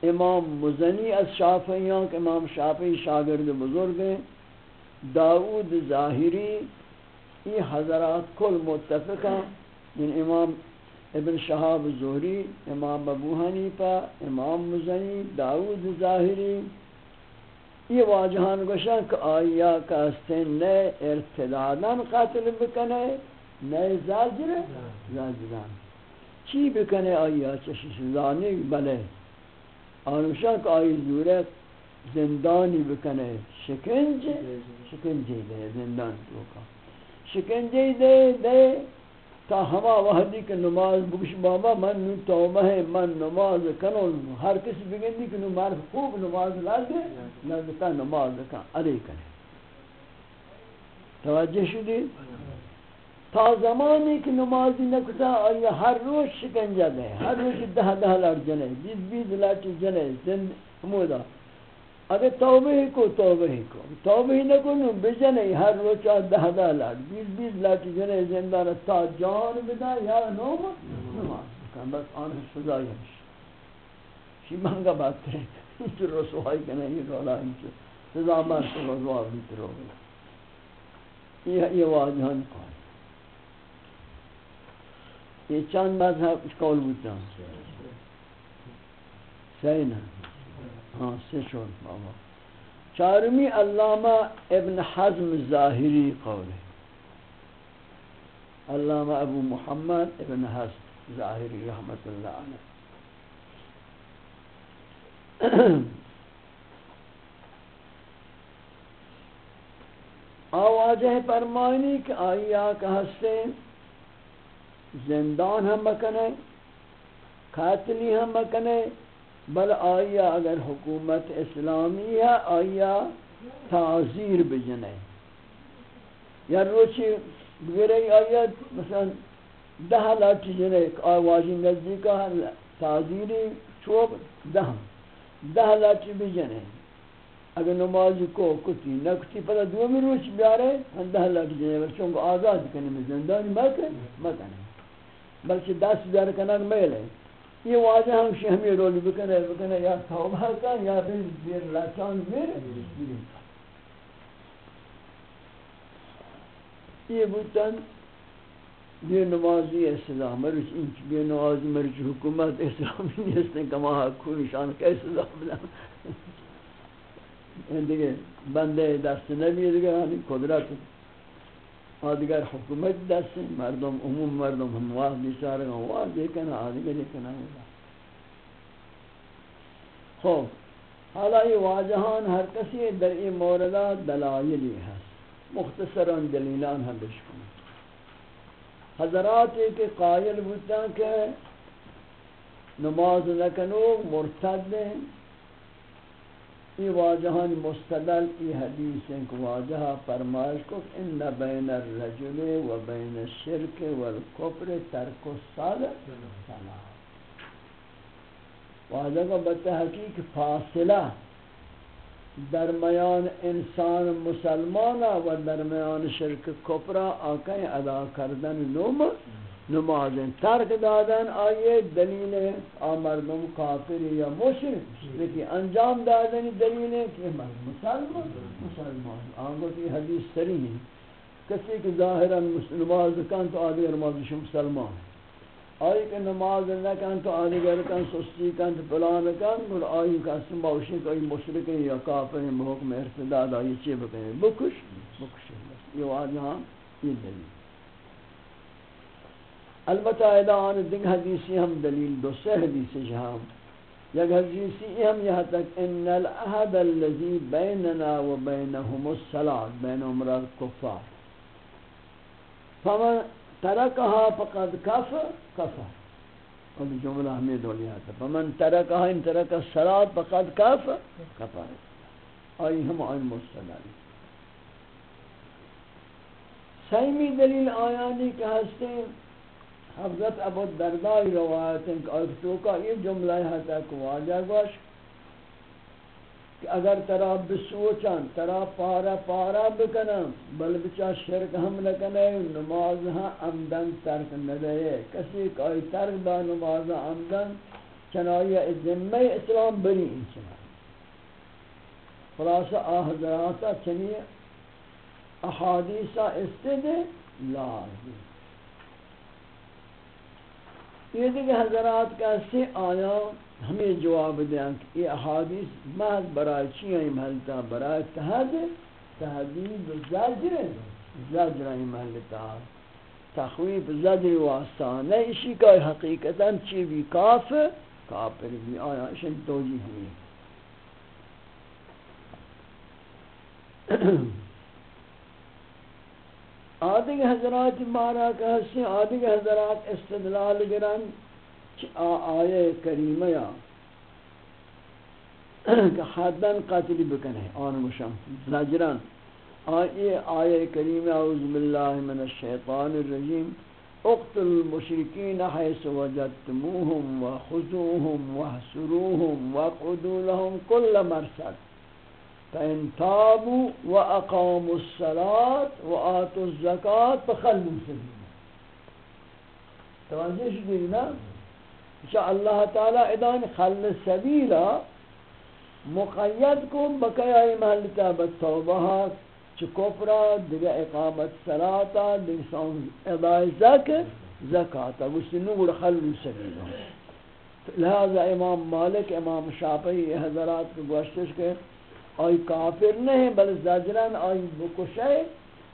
امام مزنی از شافعیان کہ امام شافعی شاگرد بزرگ ہیں داود ظاہری، یہ حضرات کل متفقہ من یعنی امام ابن شہاب زہری، امام ابو حنیفہ، امام مزنی داود ظاہری، یہ واجہان گوشن کہ آیا کا سن نئے ارتدادان قاتل بکنے نئے زاجر زاجران چی بکنے آیا چشش زانی بلے آنوشن کہ آئی زورت زندانی بکنے شکنج شکنجی دے زندان تو کا شکنجی دے دے تا ہما وحدی کہ نماز بکش بابا من نو توبہ ہے من نماز کنو ہر کسی بگندی کہ نماز خوب نماز لازے لازتا نماز کن علی کنے توجہ شدی تا زمانی کہ نمازی نکتا، آیا ہر روز شکنجہ دے ہر روز دہ دہ لڑ جنے بیس بیس لڑ جنے زند ہمودا اگر توبہ ہی کو توبہ ہی کو. توبہ ہی نہ کنو بجنے ہر روز دہ دہ لاٹ بیس بیس لاٹ جنے زندہ تا جان بدا یا نوم نماز. بکن بس آن سزا یمش شی مانگا بات کریں انچ رسوائی کنے یہ رولا انچ سزا مرس رسوا بیت رو یہ یہ واجہان قائل یہ چند مذہب قول بودتا صحیح نا؟ ہاں سے شون بابا۔ چارمی علامہ ابن حزم ظاہری قول ہے۔ علامہ ابو محمد ابن حزم ظاہری رحمت اللہ علیہ۔ آواجہ فرمانی کہ آئیا کا ہستے زندان ہم مکنے قاتلی ہم مکنے، بل آئیا اگر حکومت اسلامی ہے آئیا تعذیر بجنے۔ یا روچی گرے آئیا مثلا دہ لاٹھی جنے، آوازی نزدیکا تعذیری چوب دہ دہ لاٹھی بجنے۔ اگر نماز کو کتی نکتی پتہ دو میں روچ بیارے، ہم دہ لاٹھی جنے، چونکہ آزاد کرنے میں زندانی مکنے مکنے۔ بلکہ دست بیار کنک میل ہے۔ یہ واضح ہم شہمی رولی بکنے بکنے یا توبہ کا یا پھر زیر لچان زیر یہ بوتن یہ نمازی اسلام مرچ انچ بے نمازی مرچ حکومت اسلامی نیستن کما حقو نشان کا اسلام بلا۔ دیگه بنده دست نبیه دیگه یعنی قدرت آدگر حکومت دست مردم، عموم مردم ہم واہ بیچارے ہم واہ دیکھنا آدگر دیکھنا خوب حالا یہ واجہان ہر کسی در این موردہ دلائلی ہے۔ مختصرا دلیلان ہم بشکن حضرات ایک قائل بودتا کہ نماز نکنو، مرتد یہ واجہان مستدل، ای حدیث ہیں کہ واجہا فرمائش کو ان بین الرجل و بین الشرک والکفر ترک الصالح صلاح واجہ کو بتحقیق فاصلہ درمیان انسان مسلمان و درمیان شرک کفر آکیں ادا کردن نوم نمازیں ترک دادن، آئیے دلیل آمردم کافر یا مشرک، لیکن انجام دادن دلیل ہے کہ مسلمان مسلمان۔ آنگو تی حدیث سری ہے۔ کسی کہ ظاہرا نماز کن تو آدھگر نمازش مسلمان آئی کہ نماز نہ کن تو آدھگر کن، سستی کن تو پلان کن اور آئی کہ اسم باوشی کہ آئی مشرک یا کافر محکم ارتداد آئی چی بکنے بکش بکش۔ یہ آجہاں یہ دلیل۔ البتہ ادان دن حدیثی ہم دلیل دو سے حدیث جہاں یک حدیثی ہم یہاں تک ان العہد اللذی بیننا و بینہم الصلاة بین امراض کفار فمن ترکہا فقد کفر کفر۔ اور جملہ ہمیں دولی آتا فمن ترکہا ان ترک الصلاة فقد کفر کفر۔ آئی ہم آئین مستدلی سیمی دلیل آیانی کہ ہستے ہیں حضرت ابو دردائی روایت ہیں کہ اکتو کا یہ جملہ ہے تک واجہ گوش کہ اگر ترا بسوچن، ترا پارا پارا بکنم، بل بچا شرک ہم نکنے نماز ہاں عمدن ترک ندے کسی کوئی ترک دا نماز عمدن چنائی ذمہ اسلام بری انسان خلاصہ آہدراتا چنی احادیثہ استد لازم یہ دیکھ حضرات کا سے آیا، ہمیں جواب دیں کہ یہ احادیث محض برای چی ہیں محلتا برای تحد تحدید و زجر زجر ہیں محلتا تخویف زجر واسطہ نہیں اسی کا حقیقتا چی بھی کافر کافر بھی آیا اشن توجیح ہوئی [clears throat] آدھگ حضرات مارا کا حسن آدھگ حضرات استدلال گرن آئے کریمہ یا کہ حدن قاتل بکنے آن مشام زجران آئے آئے کریمہ، اعوذ باللہ من الشیطان الرجیم۔ اقتل المشرکین حیث وجدتموہم وخذوہم وحسروہم وقدو لهم کل مرسد فإن تابوا وأقاموا الصلاة وآتوا الزكاة فخلوا سبيلا توجه شدید نا ان شاء الله تعالی ادان خل سبیلا مقید کو بقیہ محلتا بتوبہات چ کفرا دیگه اقامت صلاتا دیگه سان ادای زک زکاتا گوشتی نور خلو سبیلهم لہذا امام مالک، امام شافعی، حضرات کو گوشتش کہ آئی کافر نہیں، بل زجرن آئی بکشے۔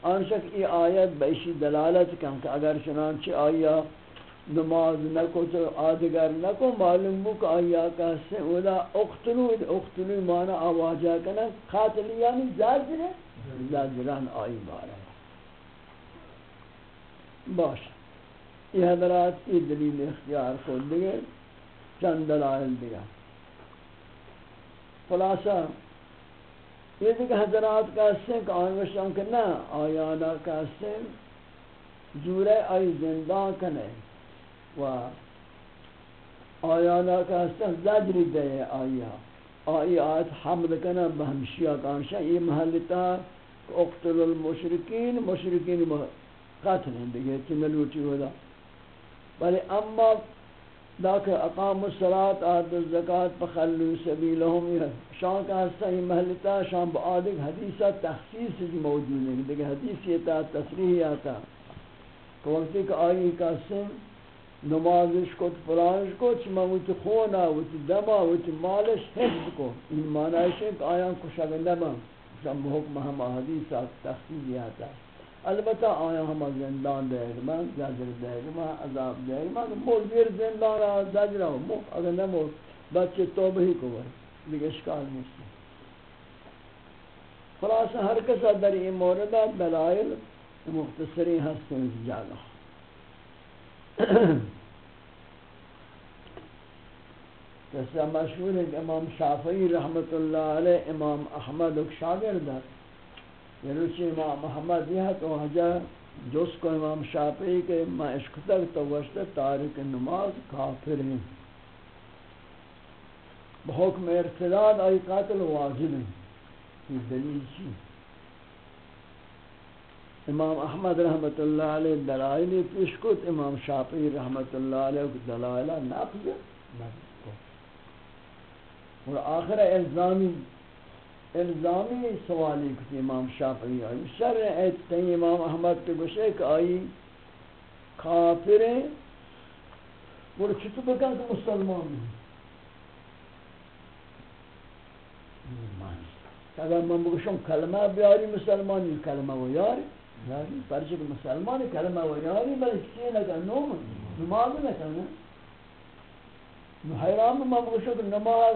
آنشک ای آیت بیشی دلالت کن کہ اگر چنانچہ آیا نماز نکو تو آدگر نکو، معلوم بو کہ آیا کہتے اولا اقتلو اقتلو مانا آواجہ کنا۔ قاتل یعنی زجر، زجران آئی بارا باش۔ یہ حضرات کی دلیل اختیار کو دیئے چند دلائل دیا خلاصہ یہ دیکھ حضرات کا حصے کہ آنوشتاں کہ نا آیانا کا حصے جورے آئی زندان کنے و آیانا کا حصہ زجر دے آیا آئی آیت حمد کنا بہمشیہ کانشا۔ یہ محلتا اقتل المشرکین، مشرکین قتل ہیں دیکھے چنلوٹی ہو دا بلے اما ذاك اقام الصلاه اتى الزكاه فخلوا سبيلهم شان کا حصہ یہ محلتا شان بعد حدیثہ تخصیص موجود ہے دیکھ حدیث یہ تا، تصریح آتا کہ وقتی کہ آئی کا سن، نمازش کو فلانش کو چما وچ خونا وچ دما وچ مالش حفظ کو. این معنی ہے کہ آیاں کو شگندہ شان حکم ہم حدیث تخصیص آتا ہے البتہ آیا ہم زندان دے گا زجر دے گا عذاب دے گا مول دیر زندان رہا، زجر ہوں مو، اگر نہ مول بچے توبہ ہی کو بھائی دیکھ اشکال نہیں خلاص ہر کسا در این مورد دلائل مختصری ہستیں اس جاگہ جیسا مشہور ہے کہ امام شافعی رحمت اللہ علیہ، امام احمد شاگرد ہے یعنی امام محمد یہ تو حجا جس کو امام شافعی کے ما عشق تک تو وشت تارک نماز کافر ہیں۔ بحکم ارتداد آئی قاتل واجب ہیں۔ یہ دلیل چی؟ امام احمد رحمت اللہ علیہ دلائل پیش کت، امام شافعی رحمت اللہ علیہ دلائل نقض نقض اور آخر الزامی الزامی سوالی کتی امام شافعی آئی۔ شر ایت امام احمد کے گوشے کہ آئی، کافر ہیں، وہ چھتو بکن کہ مسلمان ہیں۔ اگر من بگوشم کلمہ بیاری مسلمانی، کلمہ و یاری یاری پرچہ کہ مسلمانی، کلمہ و یاری، بلکہ کسی نکن نوم، نماز نکن حیران من بگوشم کہ نماز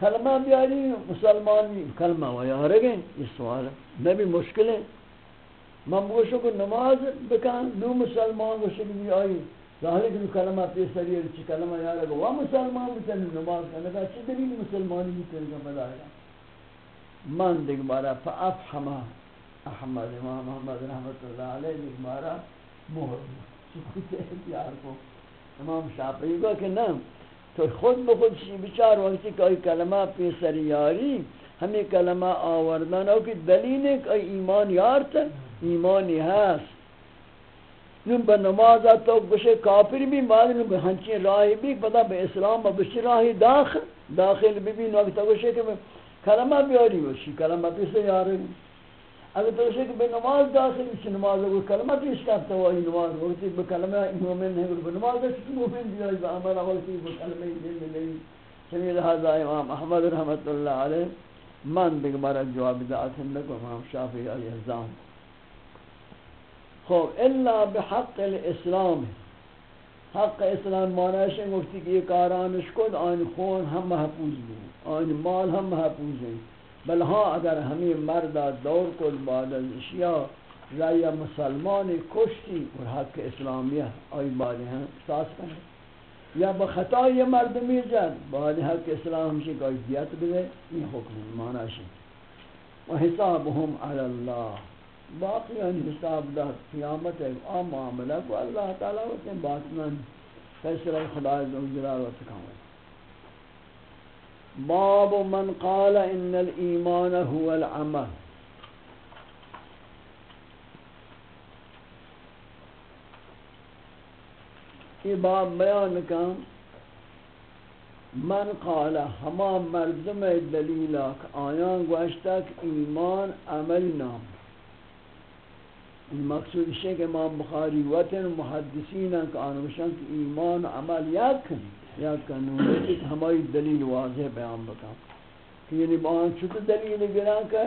کلمہ بیاری مسلمان کلمہ ویارے گئے یہ سوال ہے۔ نبی مشکل ہے۔ من بوشو کو نماز بکن دو مسلمان بوشو بھی آئی۔ ظاہر کہ کلمہ پیسری ہے چی کلمہ یارے گا وہ مسلمان بتن نماز کرنے کا چی دلیل مسلمانی بتن کا بلایا من دیکھ بارا فافحما احمد، امام محمد رحمت اللہ علیہ دیکھ بارا، مہر۔ چکتے اختیار کو۔ امام شافعی کو کہ نام تو خود بخود بچار وقتی کہ کلمہ پی سریاری ہمیں کلمہ آوردن ہو کہ دلیل ہے کہ ایمان یارتا ایمانی ہست۔ نم با نماز تو بشے کافر بھی بعد نم ہنچی راہی بھی پتہ بے اسلام با بشی راہی داخل داخل بھی بھی، نوکتا بشے کہ کلمہ بیاری بشی کلمہ پی سریاری اگر تو اسے کہ بے نماز داخل اسی نماز کو کلمہ پیش کرتا ہوا ہی نماز وقتی بکلمہ مومن نہیں بے نماز داخل مومن دیا با عمل وقتی بکلمہ دل میں نہیں چمی لہذا امام احمد رحمت اللہ علیہ، من دیکھ بارا جواب دعات ہندک امام شافعی علیہ الزام خوب الا بحق الاسلام۔ حق اسلام معنی ہے وقتی کہ یہ کارانش کد، آن خون ہم محفوظ بھی آن مال ہم محفوظ ہیں۔ بل ہاں اگر ہمیں مردہ دور کو بعد از اشیاء یا مسلمان کشتی اور حق اسلامیہ آئی باری ہیں ساس کریں۔ یا بخطا یہ مردمی جد بعد حق اسلام ہمشی کوئی دیت بلے یہ حکم مانا شی و حسابهم علی اللہ۔ باقی ان حساب دا قیامت ہے آم معاملہ کو اللہ تعالیٰ ہوتے ہیں باطنان فیصلہ خدا جلال و تکاوت باب من قال ان الایمان هو العمل. یہ باب بیان کا من قال، ہما مردم دلیلہ آیان گوشتک ایمان عمل نام. مقصود ہے کہ امام بخاری وطن، محدثین کا آنوشن کہ ایمان عمل یک یک کنون ہماری دلیل واضح بیان بکا کہ یعنی بہان چھت دلیل گرا کہ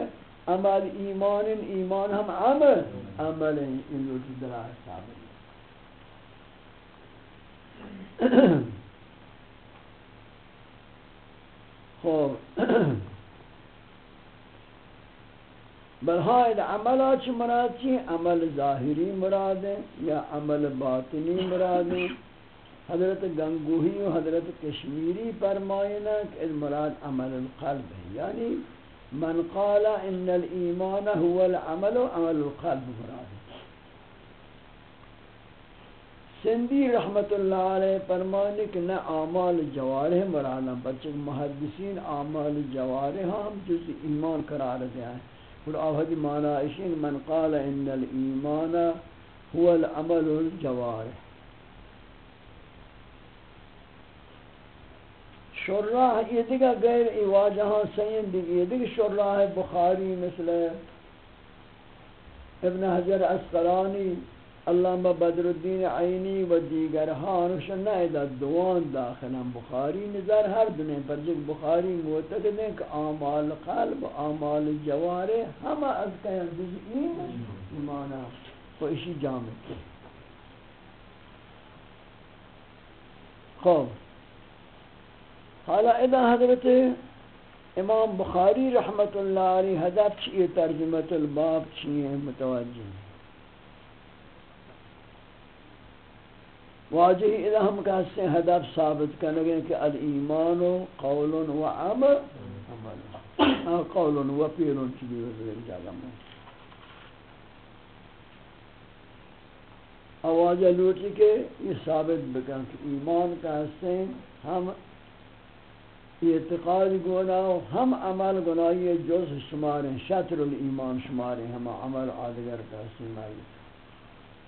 عمل ایمان ایمان ہم عمل عمل ان لوٹ دلائے ثابت خوب بلحائد عملہ چھ مراد چی عمل ظاہری مراد ہے یا عمل باطنی مراد ہے حضرت گنگوہی و حضرت کشمیری فرمائنا کہ مراد عمل القلب ہے۔ یعنی من قال ان الایمان هو العمل و عمل القلب مراد سندی رحمت اللہ علیہ فرمانے کہ نہ اعمال جوارح مرانا بچے محدثین اعمال جوارح ہم جز ایمان قرار دیا ہے۔ اور آوہدی معنی من قال ان الایمان هو العمل الجوارح۔ شراح یہ دیگا غیر ای ہاں سین دیگا یہ دیگا شراح بخاری مثل ابن حجر اسقلانی، علامہ بدر الدین عینی و دیگر ہانوشن نائدہ دوان داخلن بخاری نظر ہر دنے پر، جب بخاری معتقد ہیں کہ آمال قلب آمال جوارے ہم از کہیں جزئین ایمانا کو اسی جامع۔ خوب حالا اذا حضرت امام بخاری رحمت اللہ علیہ حضرت چیئے ترجمت الباب چیئے متوجہ ہیں۔ واجہ اذا ہم کہتے ہیں ہدف ثابت کرنے گئے کہ الایمان قول و عمل ہاں، قول و فعل چیزی وزیر جاگا میں۔ آوازہ لوٹی کہ یہ ثابت بکن کہ ایمان کہتے ہیں، ہم یہ اعتقاد گناہ ہم عمل گناہ یہ جز شمار ہیں، شطر الایمان شمار ہیں، ہم عمل آدگر کہتے ہیں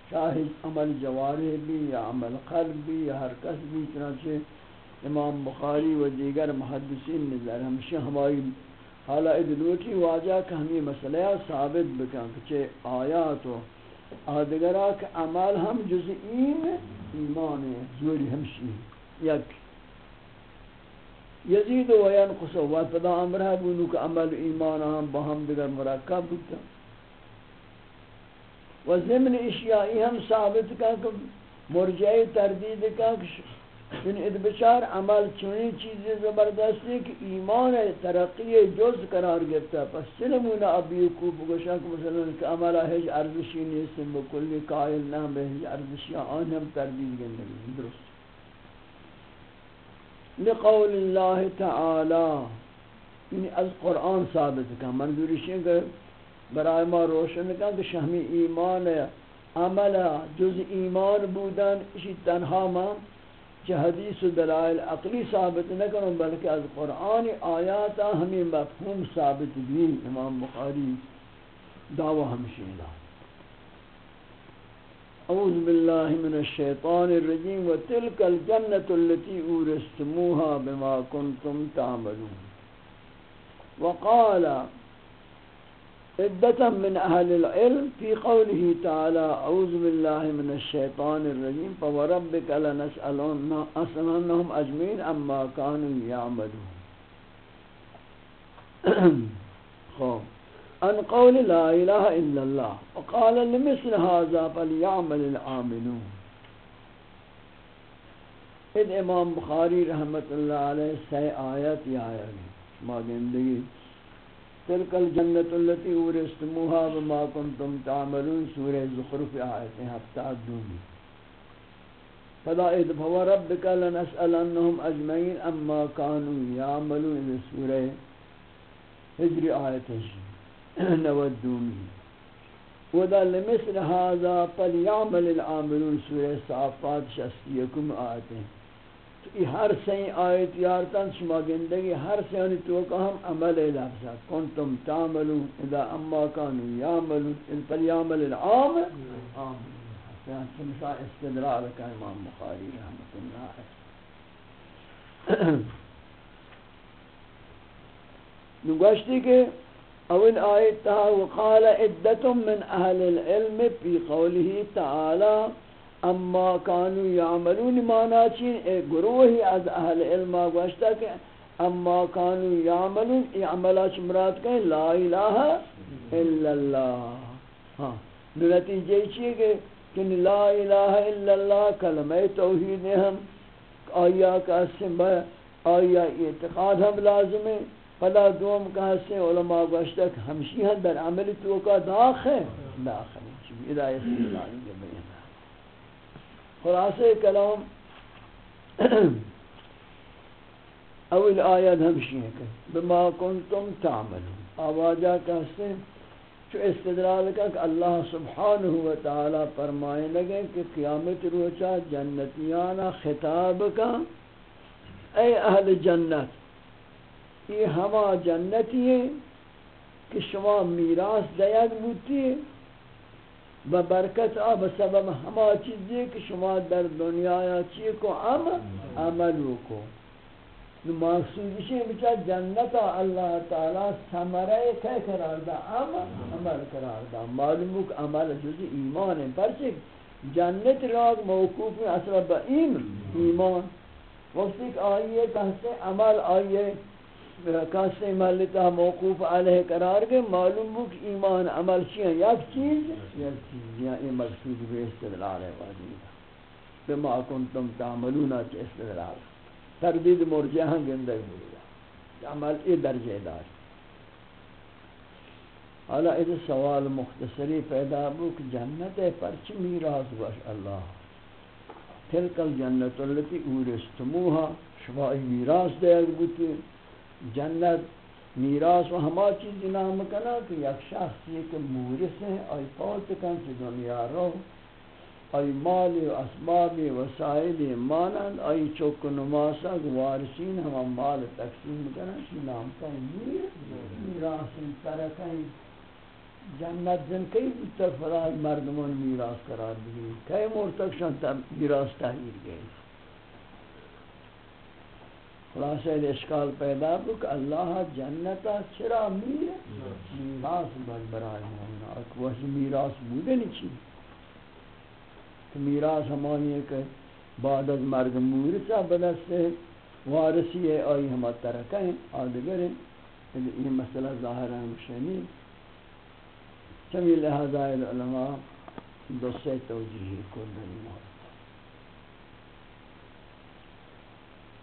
چاہے عمل جوارح بھی یا عمل قلب بھی یا ہر کس بھی، چنانچہ امام بخاری و دیگر محدثین نظر ہمشہ ہماری حالا ادلوٹی واجہ کہ ہمیں مسئلہ ثابت بکن کہ آیات و آدگرہ کہ عمل ہم جزئین ایمان ہے زوری ہمشی یک یزید و ینقص و پدا امرہ بونو کہ عمل ایمان ہم بہم دیگر مرکب بکتا و ضمن اشیائی ہم ثابت کا کہ مرجعی تردید کا کہ ان ادبچار عمل چونی چیزی زبردستی کہ ایمان ترقی جز قرار گفتا پس سلمون ابی کوب گوشا کہ مثلا کہ عمل ہج ارزشی نیستن بکلی قائل نام بے ہج ارزشی آن ہم تردید گندگی درست. لقول اللہ تعالی. یعنی از قرآن ثابت کا منظوری شنگ برای ما روشن کن که شهمی ایمان عمل جز ایمان بودن اسی تنها ما چه حدیث و دلائل عقلی ثابت نکنم بلکہ از قرآن آیات ہمیں مفہوم ثابت بھی امام بخاری دعوی ہمشین اعوذ باللہ من الشیطان الرجیم و تلک الجنة التي اورستموها بما کنتم تعملون. وقال عدة من أهل العلم في قوله تعالى أعوذ بالله من الشیطان الشيطان الرجيم فوربك لنسألنهم أجمعين أما كانوا يعملون [coughs] عن قول لا إله إلا الله وقال لمثل هذا فليعمل العاملون إذ امام بخاري رحمة الله عليه سی آیت یہ آیا ما گندگی تلك الجنة التي ورثتموها بما كنتم تعملون سورة زخرف آیت ہفتہ دومی فلا اذ فهو ربك لنسألنهم أجمعين أما كانوا يعملون إلى سورة هجر آية نودومي وذا لمثل هذا فليعمل العاملون سورة صافات شخصيكم آية ای ہر سین آیت یارتن شما گندگی ہر سین تو کہ ہم عمل لفظ کنتم تعملون اذا اما كانوا يعملون فليعمل العام عام يعني یعنی سمسا استدلال کا امام بخاری رحمۃ اللہ علیہ. نگوشتی کہ اول آیت تہا وقال عدت من اہل العلم فی قوله تعالی، اما کانو یعملون مانا چین اے گروہی از اہل علم گوشتا کہ اما کانو یعملون اعملا چمرات کہیں، لا الہ الا اللہ۔ ہاں نتیجہ چیئے کہ کہ لا الہ الا اللہ، کلمہ توحید ہم آیا کا اسم آیا اعتقاد ہم لازم ہے پدا دوم کا سے علماء گوشتک ہمشی ہیں در عمل تو کا داخل. داخل. چیز ادایت اللہ کے بیان خلاصہ کلام [clears throat] اول آیت ہمشی ہیں کہ بما کنتم تعملون. آوازہ کہتے ہیں چو استدلال کا کہ اللہ سبحانہ و تعالی فرمائے لگے کہ قیامت روچا جنتیانا خطاب کا، اے اہل جنت یہ ہما جنتی ہے کہ شما میراث دیگ بوتی ہے ببرکت آب سبب ہما چیزی کہ شما در دنیا یا چی کو عمل عملو کو مقصود ہے بچا جنت اللہ تعالی ثمرہ کہ قرار دا عمل عمل قرار دا معلوم کہ عمل جز ایمان ہے پرچہ جنت راگ موقوف ہے اصلا با این ایمان۔ وقتی کہ آئیے کہتے عمل آئیے کہتے ملتا موقوف علیہ قرار گئے معلوم ہو کہ ایمان عمل چیئے یک چیز؟ یک چیز، یا یہ مقصود بھی استدلال ہے واجب بما کنتم تعملون چی استدلال۔ تردید مرجع ہاں گندگ بولیا عمل ای درجہ دار۔ حالا اس سوال مختصری پیدا بو کہ جنت پرچ میراث باش اللہ۔ تلک الجنت التي اورستموها شما میراث دے بوتی۔ جنت، میراث و ہما چیز نام کنا کہ یک شخص یہ کہ مورث ہیں اور فوت کن سے دنیا رو ای مال و اسباب وسائل مانند ای چوک نماسا وارثین ہم مال تقسیم کرن شی نام کا میراث ترکیں جنت جن کئی بتر فراد مردمان میراث قرار دی کئی مرتک شان میراث تحریر گئے۔ خلاصہ اشکال پیدا ہو کہ اللہ جنتا چرا میر میراث بر برائے مومنا اکوہ میراث بودے نہیں چیز کہ میراث ہمانی ہے کہ بعد از مرگ مورثہ بدست ہے۔ وارثی ہے، آئی ہم ترکہ ہیں، آدگر ہیں۔ یہ مسئلہ ظاہر ہے مشہنی چمی لہذا علماء، دو سے توجیہ کو دنی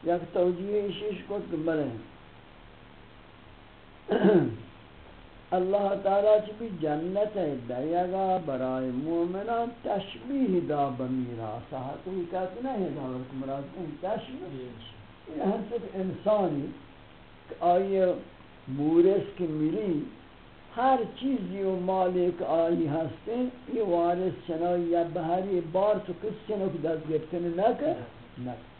یک توجیہ شیش کو بلیں اللہ تعالی چی بھی جنت ہے دیگا برائے مومنان تشبیح دا بمیرا صحتوی کہتے نہیں ہے دارت مراد ان تشبیح یہ ہم صرف انسانی آئیے مورس کی ملی ہر چیزی و مالک آئی ہستے یہ وارث چنائی یا بہری بار تو کس چنو کی دست گفتن نکر نکر توجیح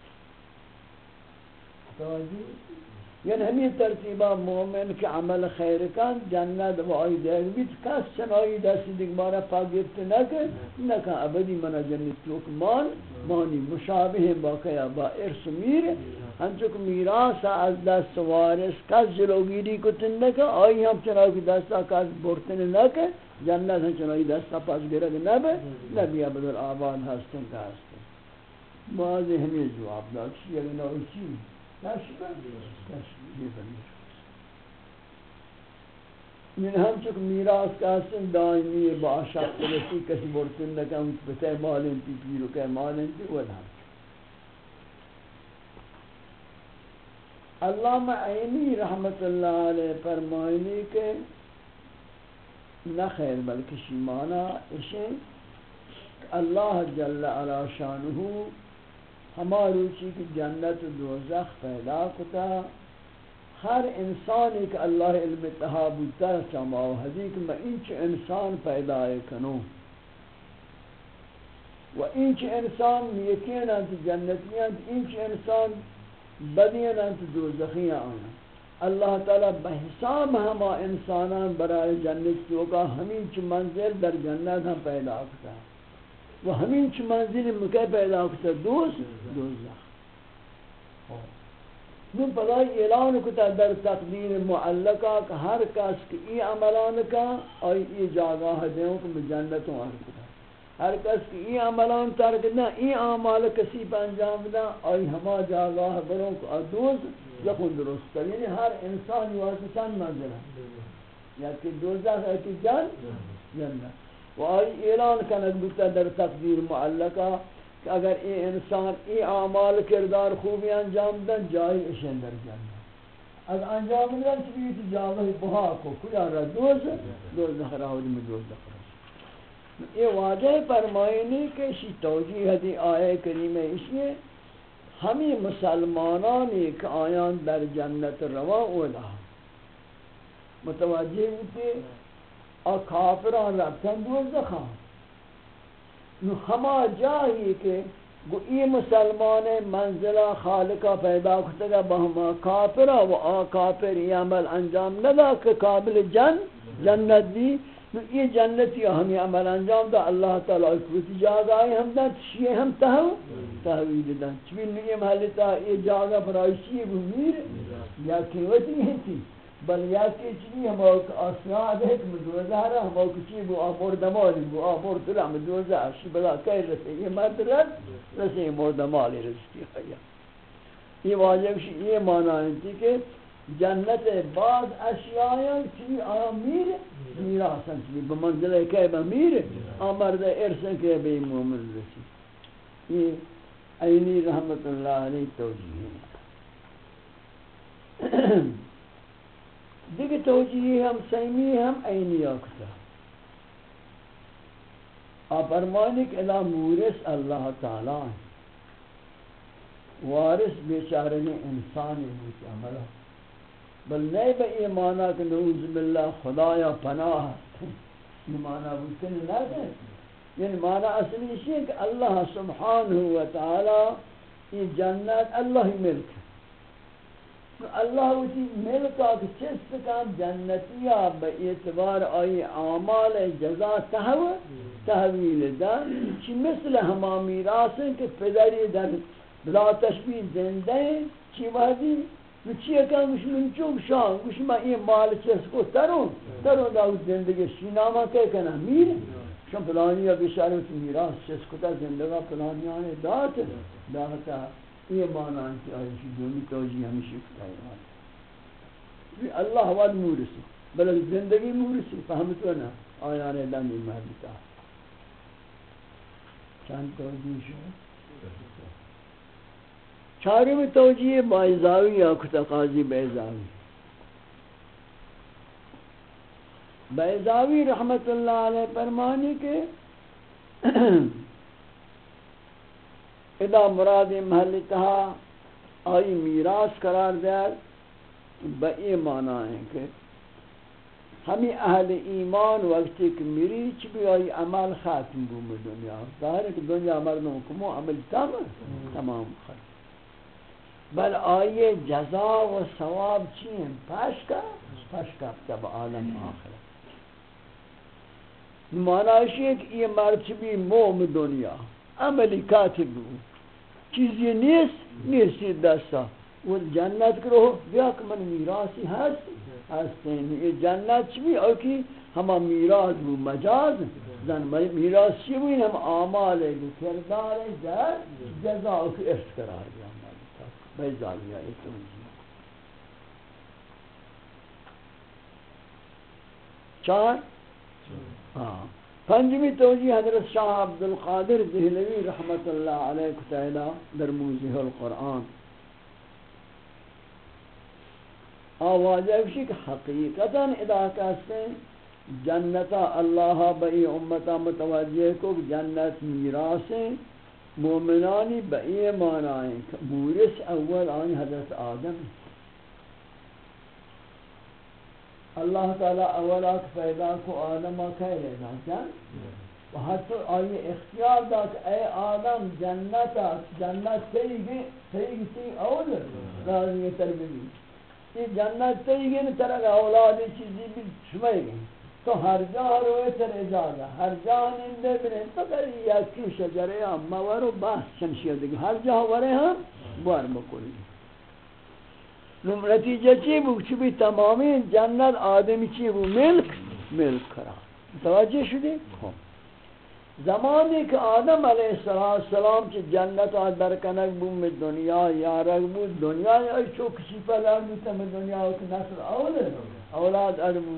یعنی ہمیں ترتیبہ مومن کے عمل خیر کن جنت و آئی دیکھ بیت کس چن آئی دستی دیکھ مارا پا گفت نکن نکن. ابدی منا جنت چوک مان، مانی مشابہ باقیا با ارس میر. ہنچوک میراس از دست وارس کس جلوگیری کتن نکن، آئی ہم چن آئی دستا کس برتن نکن. جنت ہم چن آئی دستا پاس گرد نبے نبی عبدال آباد ہستن کا ہستن بعضی ہمیں جواب دار چیئے اگر نوی چیئے من ہم چک میراث کا دائمی با شخص رسی کسی برتن نکم بتے مالن تی پیرو کہ مالن تی ودھا علامہ عینی رحمت اللہ علیہ فرمائنی کہ نہ خیر بلکہ شیمانہ اسے اللہ جل علا شانہو ہماری کی جنت دوزخ پیدا کتا۔ ہر انسان ایک اللہ علم تحابتا چماو حدیث میں انچ انسان پیدا کنو۔ و انچ انسان نیکین انت جنتیان انچ انسان بدین انت دوزخیاں آنا اللہ تعالی بحساب ہما انسانان برای جنت کیوں ہمیں چھ منزل در جنت ہم پیدا کتا۔ و همین چه منزل مکه پیدا کرده دوست؟ دوزخ. نو پدا اعلان کتا در تقدیر معلقہ کہ ہر کس کی ای عملان کا آئی ای جاگاہ دیوں کہ میں جنتوں کتا ہر کس کی ای عملان ترک دا ای عمال کسی پہ انجام دا آئی ہما جاگاہ بروں کو ادوز یکن درست کر یعنی ہر انسان واسطہ چند منزل ہے یا کہ دوزخ ہے کہ جن جنت و آئی اعلان کنک بکتا در تقدیر معلقہ کہ اگر ای انسان ای اعمال کردار خوبی انجام دن، جائی اشن در جنت از انجام دن چبیت جاوہ بہا کو کیا را دوز دوز نخراود میں دوز نخراود یہ واضح فرمائنی کہ اسی توجیح دی آئے کریم اس میں ہمیں مسلمانانی کہ آیان در جنت روا اولا۔ متوجہ ہوتے اور کافران ربتن دوز نو ہما جاہی کہ گو ای مسلمان منزلہ خالقہ پیدا کتگا بہما کافرہ و آ کافر ای عمل انجام ندا کہ قابل جن، جنت دی۔ نو ای جنتی ہمی عمل انجام دا۔ اللہ تعالی اکبتی جاگا آئی ہم دا تشیئے ہم تہو تحویل دا چبین نو یہ محلتا ای جاگا برای شیئے بمیر یا کیوتی ہی تھی بل یا کہ چنی ہم اسناد ہے کہ مدوزہ رہا ہم کچھ بو امور دمالی بو امور طلع مدوزہ شی، بلا کئی رسے یہ مرد رد رسے امور دمالی رسکی خیا یہ واجب شی یہ معنی ہے کہ جنت بعض اشیاء چنی آیا میر میرا حسن چنی بمنزلہ کئی با میر آمرد ارسن کئی بے مومن رسی. یہ عینی رحمت اللہ علیہ توجیہ [clears throat] ہے دیکھ توجیہ ہم سیمی ہم اینی آکتا آپ ارمانک الہ مورس اللہ تعالی وارث بیچارن انسانی ہوتی عملہ بل نہیں با ایمانا کہ نعوذ باللہ خدایا پناہ یہ معنی بکن نہ دیں یعنی معنی اصلی اسی ہے کہ اللہ سبحانہ وتعالی یہ جنت اللہ ملک اللہ اسی ملکا کہ چست کام جنتیا با اعتبار آئی اعمال جزا تحو تحویل دا، چی مثل ہما میراث ہیں کہ پدری در بلا تشبیح زندہ ہیں، چی وحدی نو چی کام مش من چوب شان مش ما این مال چس کو ترون ترون دا زندگی شیناما کہ کنا میر شان فلانی بیچارے میراث چس کو تا زندگی فلانی نے دات داتا یہ معنی ہے کہ آئیشی دومی توجیہ ہمیشہ کتائی رہا اللہ واد مورسی بلکہ زندگی مورسی فہمتو نا آیان دمی محبتا چند توجیہ شو؟ چاری میں توجیہ بائزاوی یا کتا قاضی بیزاوی بیزاوی رحمت اللہ علیہ فرمانی کے ادا مراد محل تہا آئی میراث قرار دیا بئی معنی ہے کہ ہمیں اہل ایمان وقتی کہ میری چبی آئی عمل ختم بوم دنیا ظاہر ہے کہ دنیا مردوں کو عمل تم تمام ختم بل آئیے جزا و ثواب چین پاش کا پاش کا تب عالم آخر معنی ہے کہ یہ مرچبی موم دنیا عملی کاتب بود چیزی نیست نیستی دستا. و جنت کرو بیا که من میراسی هست هستین یہ جنت چی بھی اوکی ہما میراث بو مجاز. زن میراث چی بھی ہم اعمال ہے کردار در جزا کی ارث قرار دیا بھائی ہے تو چار؟ ہاں پنجمی توجیہ حضرت شاہ عبدالقادر دہلوی رحمت اللہ علیہ کتائلہ در موزیح القرآن۔ آواز ایوشی کہ حقیقتا ادا کہتے ہیں جنتا اللہ بئی امتا متوجہ کو جنت میراث مومنانی بئی معنی مورس اول آنی حضرت آدم ہے اللہ تعالی اولا پیدا کو آدم کہہ رہا کیا؟ حتی آئی اختیار دا کہ اے آدم جنت جنت تیگی تیگی تی اول؟ راضی تربیی یہ جنت تیگی طرح اولادی چیزی بھی شمائی گئی تو ہر جاہ روئے تر اجازہ ہر جاہ نندے کری یا کیو شجرے ہم مورو بحث چنشیہ دیگی ہر جاہ ورے ہم بار مکلی نتیجہ چی بو؟ چی بھی تمامی جنت آدمی چی بو؟ ملک. ملک کرا. توجہ شدی؟ زمانی کہ آدم علیہ السلام چی جنت آدر کنک بو میں دنیا یارک بو دنیا ای چوک چی پلار بیتا میں دنیا کی نسل اولاد اولاد ادمو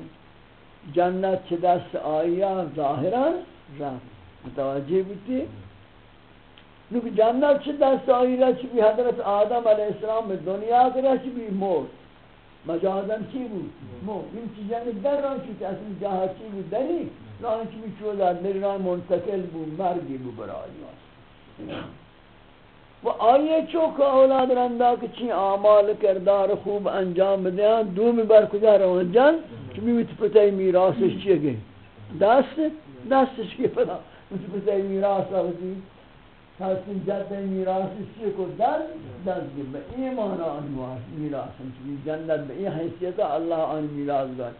جنت چی دست آیا ظاہرا رفت. متوجہ بیتی نوک جنت چی دست آیا چی بھی حضرت آدم علیہ السلام میں دنیا کرا چی بھی موت مجازن چی بود؟ مو این چیزانی در راه چی اصلا جاها چی بود؟ دنی راه چی بود چوزار در راه منتقل بود مرگی بود برای و آیه چوک اولاد رندا که چی اعمال کردار خوب انجام بدهن دو می بر کجا روان جن که میویت پتای میراسش چیه گه دست؟ دستش که پدا میویت پتای میراس آوزی حاصل جد میراث چی کو در دست به ایمان آن میراث چی جنت به این حیثیت الله آن میراث داد۔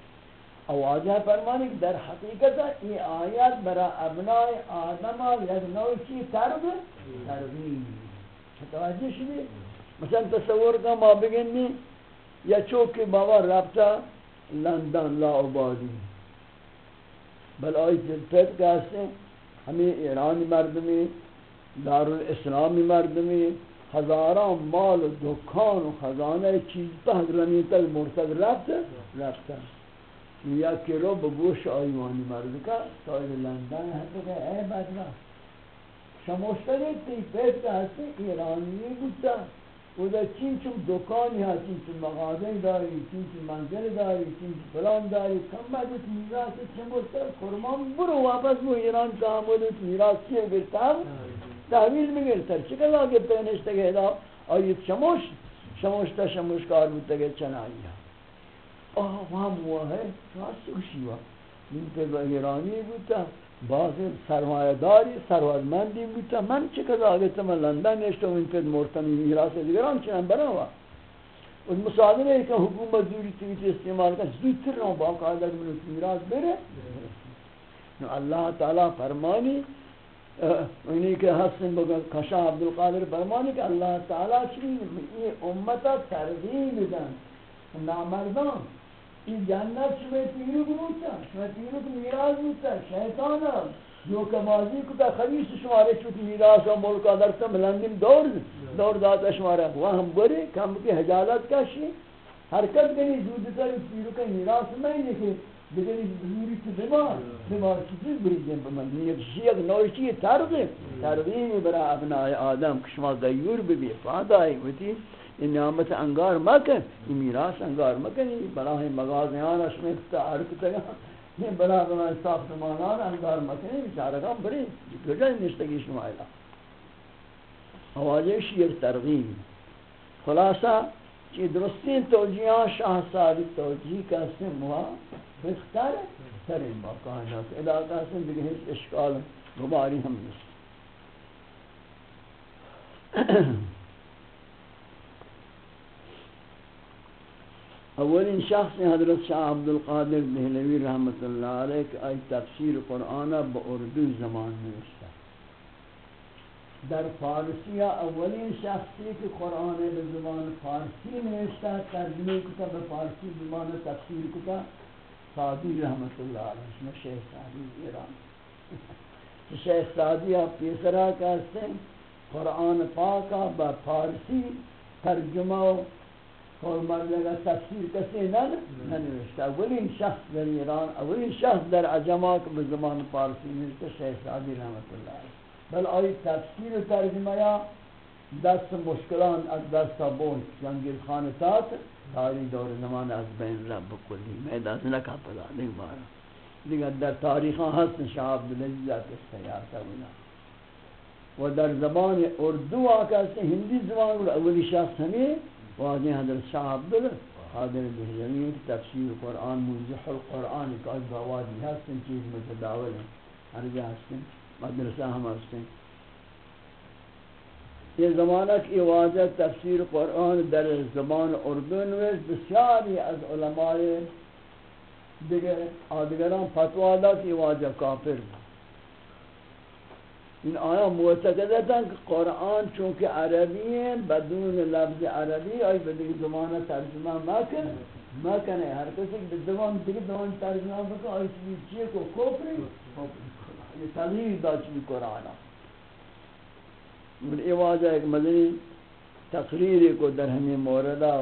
او فرمانی که در حقیقت این آیات برای ابنای آدم یک نوع چی ترب تربیم متوجه شدی؟ مثلا تصور کا ما بگنی، یا چوک بابا رابطہ لندن، لا عبادی بل آئی جلپت کہتے ہیں، ہمیں ایرانی مردمی دار الاسلامی مردمی ہزاران مال و دکان و خزانه چیز پهدرمی تک مرتد رفت رفت یا که رو بگوش آیوانی مرد که ساید لندن هسته که ای بدلا شماشتری تی پیت هسته ایرانی بودتا و در چین چون دکانی هست، چین چون مغازه داری، چین چون منزل داری، چین چون فلان داری. کم بدت میراث شماشتر کرمان برو، واپس بو ایران تعاملت میراث چیه؟ گرتم تحویل میگیر میگرتر چکل آگه پینشته که دا آیت شموش شموش تا شموش کار بودتا که چنایی آه وهم واهه راست کشی وا این که ایرانی بودتا بعض سرمایه داری سروازمندی بودتا من چکل آگه تا من لندن نشتم این که مرتنی میراس دیگران چنان برا و مصادره ای که حکومت زوری تیویت استعمال کن زودتر رو با قاعدت منو میراث بره اللہ تعالی فرمانی انہی کے حسن بگا کشا عبدالقادر فرمانی کہ اللہ تعالیٰ چلی یہ امتا ترغیب دن نامردان. این جنت شما تیرو بروتا شما تیرو که میراز بوتا شیطانا جو کمازی کتا خبیص شماره چوتی میراز و ملکا درستا ملندیم دور دور داتا شماره. وہم بری کم کی حجالت کشی. حرکت کنی. زودتا تیرو که میراز میں نہیں بگنی بزوری تو بمار بمار چیزی بریدیم بمن یک شیق نوشی ترغیب ترغیب برای ابنای آدم که شما دیور ببی فادای وتی این نعمت انگار مکن این میراث انگار مکن این بلاه مغازیان اشمی تعارف تگا این بلا بلا ساختمانان انگار مکن این بیچارگان بری کجا نشتگی شما ایلا آوازه شیر ترغیب خلاصہ چی درستین توجیہاں شاہ ساری توجیہ کا سموا بختار ترین باقاعدات علاقہ سے دیگه هیچ اشکال غباری هم نیست. اولین شخص حضرت شاہ عبدالقادر دہلوی رحمت اللہ علیہ کہ آئی تفسیر قرآن با اردو زمان نوشتا در فارسی اولین شخصی که قرآن به زبان فارسی نوشتا ترجمه کتا به فارسی زبان تفسیر کتا. سعدی رحمت اللہ علیہ اسم شیخ سعدی ایران۔ شیخ سعدی آپ پیسرا کہتے ہیں، قرآن پاکا با فارسی ترجمہ اور مرلگا تفسیر کسی ننوشتا۔ اولین شخص در ایران، اولین شخص در عجمہ عجمات بزمان فارسی نوشتا شیخ سعدی رحمت اللہ علیہ۔ بل آئی تفسیر و ترجمہ یا دست مشکلان از دست بون جنگیر خانتات ساری دور زمان از بین رب کلی میدان نکا پدا نہیں بارا دیگر در تاریخ حسن شاہ عبدالعزیز کس بنا و در زبان اردو آکا سے ہندی زبان اولی شخص ہمیں واضح حضرت شاہ عبدالقادر بہجمی تفسیر قرآن موزح القرآن کا بوادی حسن چیز متداول ہیں۔ ہر جا حسن مدرسہ ہم حسن یہ زمانہ کی واجہ تفسیر قرآن در زبان اردن ویس بسیاری از علماء دیگر آدگران فتوہ دا کی واجہ کافر ان آیا معتقدتا کہ قرآن چونکہ عربی ہیں بدون لفظ عربی، آئی بدون زمانہ ترجمہ مکن مکن ہے۔ ہر کسی کہ زمان دیکھ زمان ترجمہ مکن، آئی چیزی چیئے کو کوپری یہ تغییر دا چیزی قرآن من ای واجہ ایک مدنی تقریر کو در ہمیں موردہ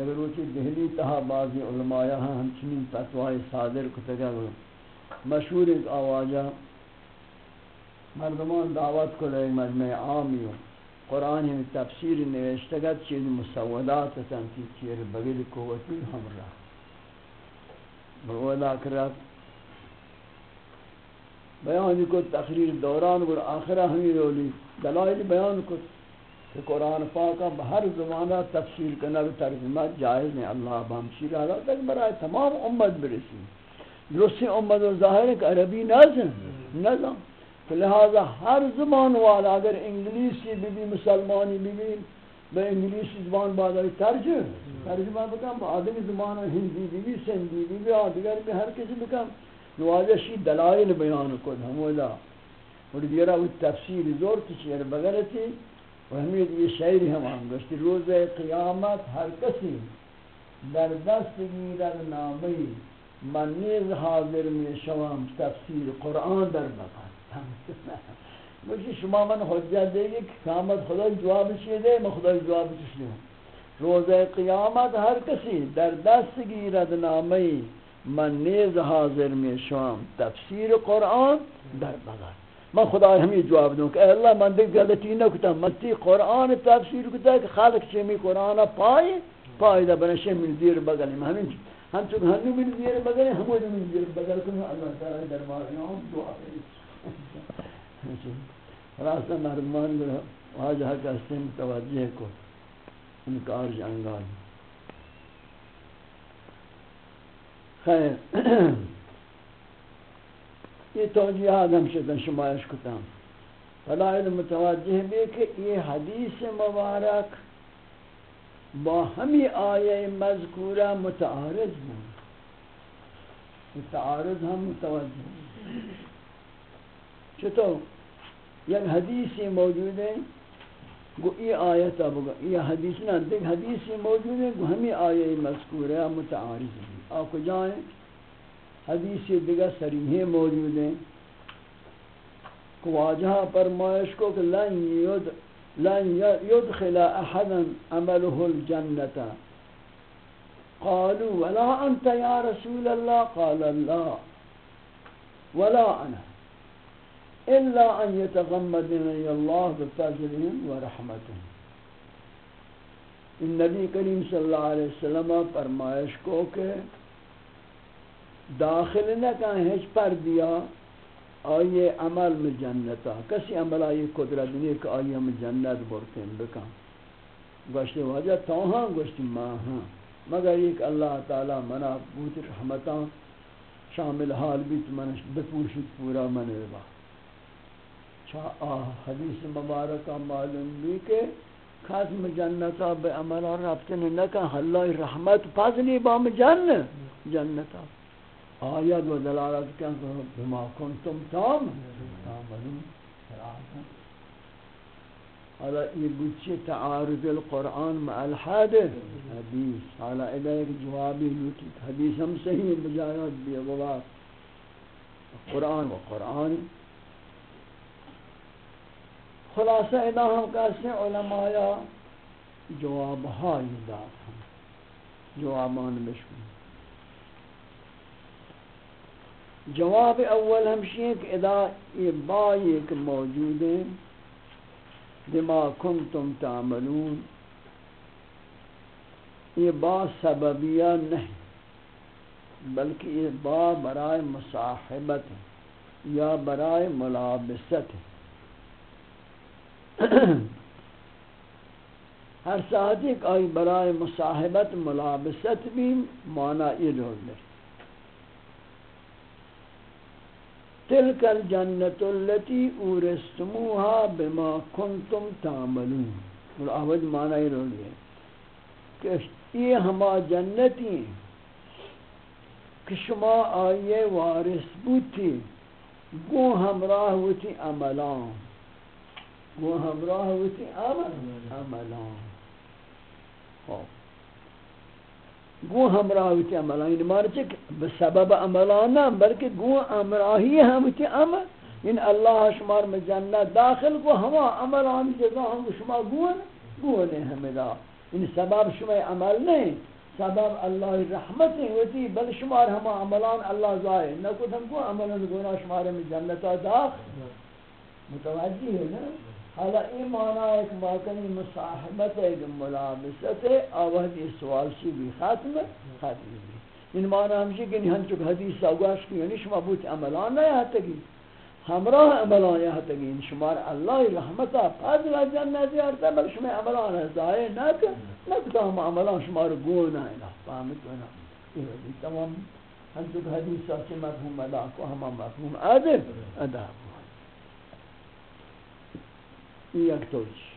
اگر روچی دہلی تہا بعضی علماء ہاں ہمچنین فتوائی صادر کو تگا مشہور ایک آواجہ مردمان دعوت کو لیے مجمع عامی ہوں۔ قرآن میں تفسیر نوشتگت چیز مسودات تنکی چیر بغیر قوتی ہم رہا بغودا کرت بیانی کو تقریر دوران گر آخرہ ہمیں رولی۔ دلائل بیان کو کہ قرآن پاکا بہر زمانہ تفسیر کرنا بھی ترجمہ جائز نہیں، اللہ بہمشیر اللہ تک برای تمام امت برسی درستی امت و ظاہر ہے کہ عربی نازم نظم۔ لہذا ہر زبان والا اگر انگلیسی بھی بھی مسلمانی بھی بھی بے انگلیسی زبان بعد آئی ترجم ترجمہ بکم، آدمی زبان ہندی بھی بھی سندی بھی بھی آدگر بھی ہر کسی بکم۔ نواجہ شی دلائل بیان کن ہمولا اور دیرہ وہ تفسیر زور تشیر بغیرتی و ہمیں یہ شعری ہم آنگوشتی روز قیامت ہر کسی در دست گیرد نامی من نیز حاضر میں شوام تفسیر قرآن در بقا مجھے شما من حجت دے گی کہ قیامت خدا جواب چیئے دے میں خدا جواب چیئے روز قیامت ہر کسی در دست گیرد نامی من نیز حاضر میں شام تفسیر قرآن در بغر میں خدا ہمیں جواب دوں کہ اے اللہ من دیکھ غلطی نہ کتا من تی قرآن تفسیر کتا کہ خالق چمی قرآن پائی پائی دا بنشے من دیر بغل میں ہمیں ہم چکہ ہنو من دیر بغل ہیں ہمیں من دیر بغل کنو اللہ تعالی دربار میں دعا کریں۔ [laughs] راستہ مردمان جو واجہ کا سے متوجہ کو انکار جنگال۔ خیر۔ [clears throat] یہ توجیہات ہم شدن شمایش کتا فلائل متوجہ بھی کہ یہ حدیث مبارک با ہمی آیہ مذکورہ متعارض ہوں متعارض ہم متوجہ چطور؟ یک حدیثی موجود ہے گو ای آیت اب یہ حدیث نہ دیکھ حدیثی موجود ہے گو ہمیں آیے مذکور ہے متعارض ہے آپ کو جائیں حدیثی دیگا سریح موجود ہیں۔ کو واجہ فرمائش کو کہ لن ید، لن يدخل احدا عمله الجنة قالوا، ولا انت يا رسول الله قال، لا، ولا انا، الا ان يتغمدني الله بفضله ورحمته ان نبی کریم صلی اللہ علیہ وسلم فرمائش کو کہ داخل نہ ہیچ پر دیا آئیے عمل میں جنتا کسی عمل آئی قدرت نہیں کہ آئیے ہم جنت برتے ہیں بکا گوشت وجہ توہاں گوشت ماں ہاں مگر ایک اللہ تعالی منا بوت رحمتاں شامل حال بیت منش بپوشت پورا من ربا. حدیث مبارکہ معلوم بھی کہ خاتم جنتا بے عمل اور رفتن نکا اللہ رحمت فضلی بام جن جنتا آیت و دلالت کیا کہ بما کنتم تام تاملون حالا یہ بچے تعارض القرآن مع الحادث حدیث. حالا ادھا ایک جوابی لوٹی. حدیث ہم صحیح بجایت بھی قرآن و قرآن. خلاصہ ادا ہم کہتے ہیں، علماء جواب ہائی داد جوابان بشکن جواب اول ہمشی ہے کہ ادا یہ بائی ایک موجود ہے دما کنتم تعملون۔ یہ با سببیہ نہیں، بلکہ یہ با برائے مصاحبت ہے، یا برائے ملابست ہے۔ ہر ساتھ ایک آئی برائے مصاحبت، ملابست بھی معنی یہ رول ہے تلک الجنت اللتی اورستموها بما کنتم تعملون۔ اور آوج معنی یہ رول ہے کہ یہ ہما جنتی کہ شما آئیے وارث بوتی گو ہمراہ ہوتی عملان۔ گو ہمراہ ہوتی عمل عملان۔ خوب گو ہمراہ ہوتی عملان یعنی مارچے بسبب عملان نہ، بلکہ گو ہمراہی ہم ہوتی عمل۔ ان اللہ شمار میں جنت داخل کو ہوا عملان جزا ہم شما گون گونے ہمیں دا ان یعنی سبب شما عمل نہیں، سبب اللہ رحمت نہیں ہوتی، بل شمار ہم عملان اللہ ظاہر نہ کچھ ہم کو عملان گونا شمار میں جنتا داخل متوجہ ہے نا؟ حالا این معنی ایک ماکنی مصاحبت ایک ملابست ہے آوہدی سوال سی بھی ختم ختم بھی این معنی ہمشی کہ ہم چک حدیث ساگوش کی یعنی شما بوت عملان نہیں آتا گی. ہمراہ عملان یہ آتا گی. یعنی شمار اللہ رحمتا فضل جنت یارتا بل شما عملان ظاہر نہ کر نہ کتا ہم عملان شمار گونا ہے فهمت ونا یہ تمام ہم چک حدیث ساگوش مفہوم ادا کو ہم مفہوم ادب ادا کو. این یک توجی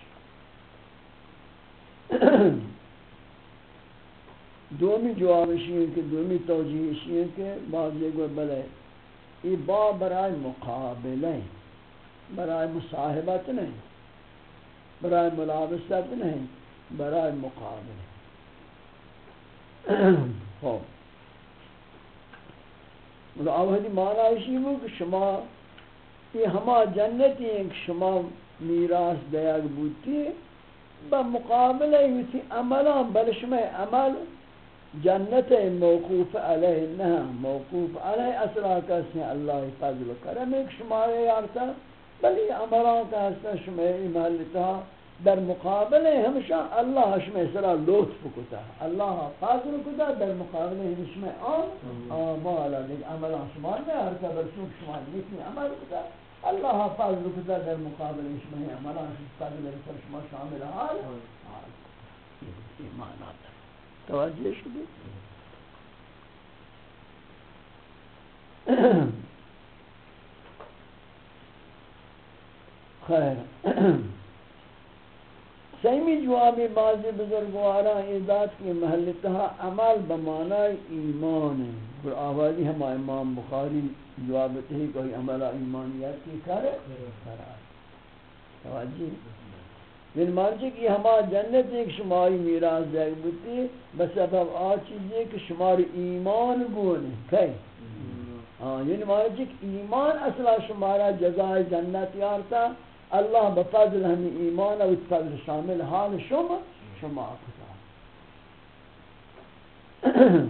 دومی جوابشی ہے کہ دومی توجیحشی ہے کہ بعض یہ گوئے بلے یہ با برای مقابلہ برای مصاحبت نہیں برای ملابست نہیں برای مقابلہ خوب مطلب آوہدی معنی اسی ہو کہ شما یہ ہما جنتی ہیں کہ شما میراث دیگ بودتی با مقابل ایوتی عملان بلش میں عمل جنت موقوف علیہ نہ موقوف علیہ اصلا کسی اللہ فضل کرم. ایک شمار یارتا، بلی عملان کا حسن شماری محلتا، در مقابل ہمشہ اللہ شمع سرا لطف کتا. اللہ فضل کتا، در مقابل ہمشہ آن آمالا لیکن عملان شمار میں ہرکا برسوک شمار لیکن عمل کتا. اللہ فضل کتا در مقابل شما عملان فضل سر شما شامل حال ایمان آتا توجہ شدی خیر۔ سیمی جوابی بعضی بزرگوارا ایداد کی محلتها عمل بمانای ایمان ہے۔ اور آوازی ہم امام بخاری جوابت ہے کوئی عملہ ایمانیت کی کرے توجہ من مارچے کہ ہما جنت ایک شماری میراث جائے بتی۔ بسبب آ چیزیں کہ شماری ایمان گونے کئی ہاں یعنی مارچے کہ ایمان اصلا شمارا جزائے جنت یارتا۔ الله بفضل فضل ایمان و فضل شامل حال شما شما کتاب [coughs]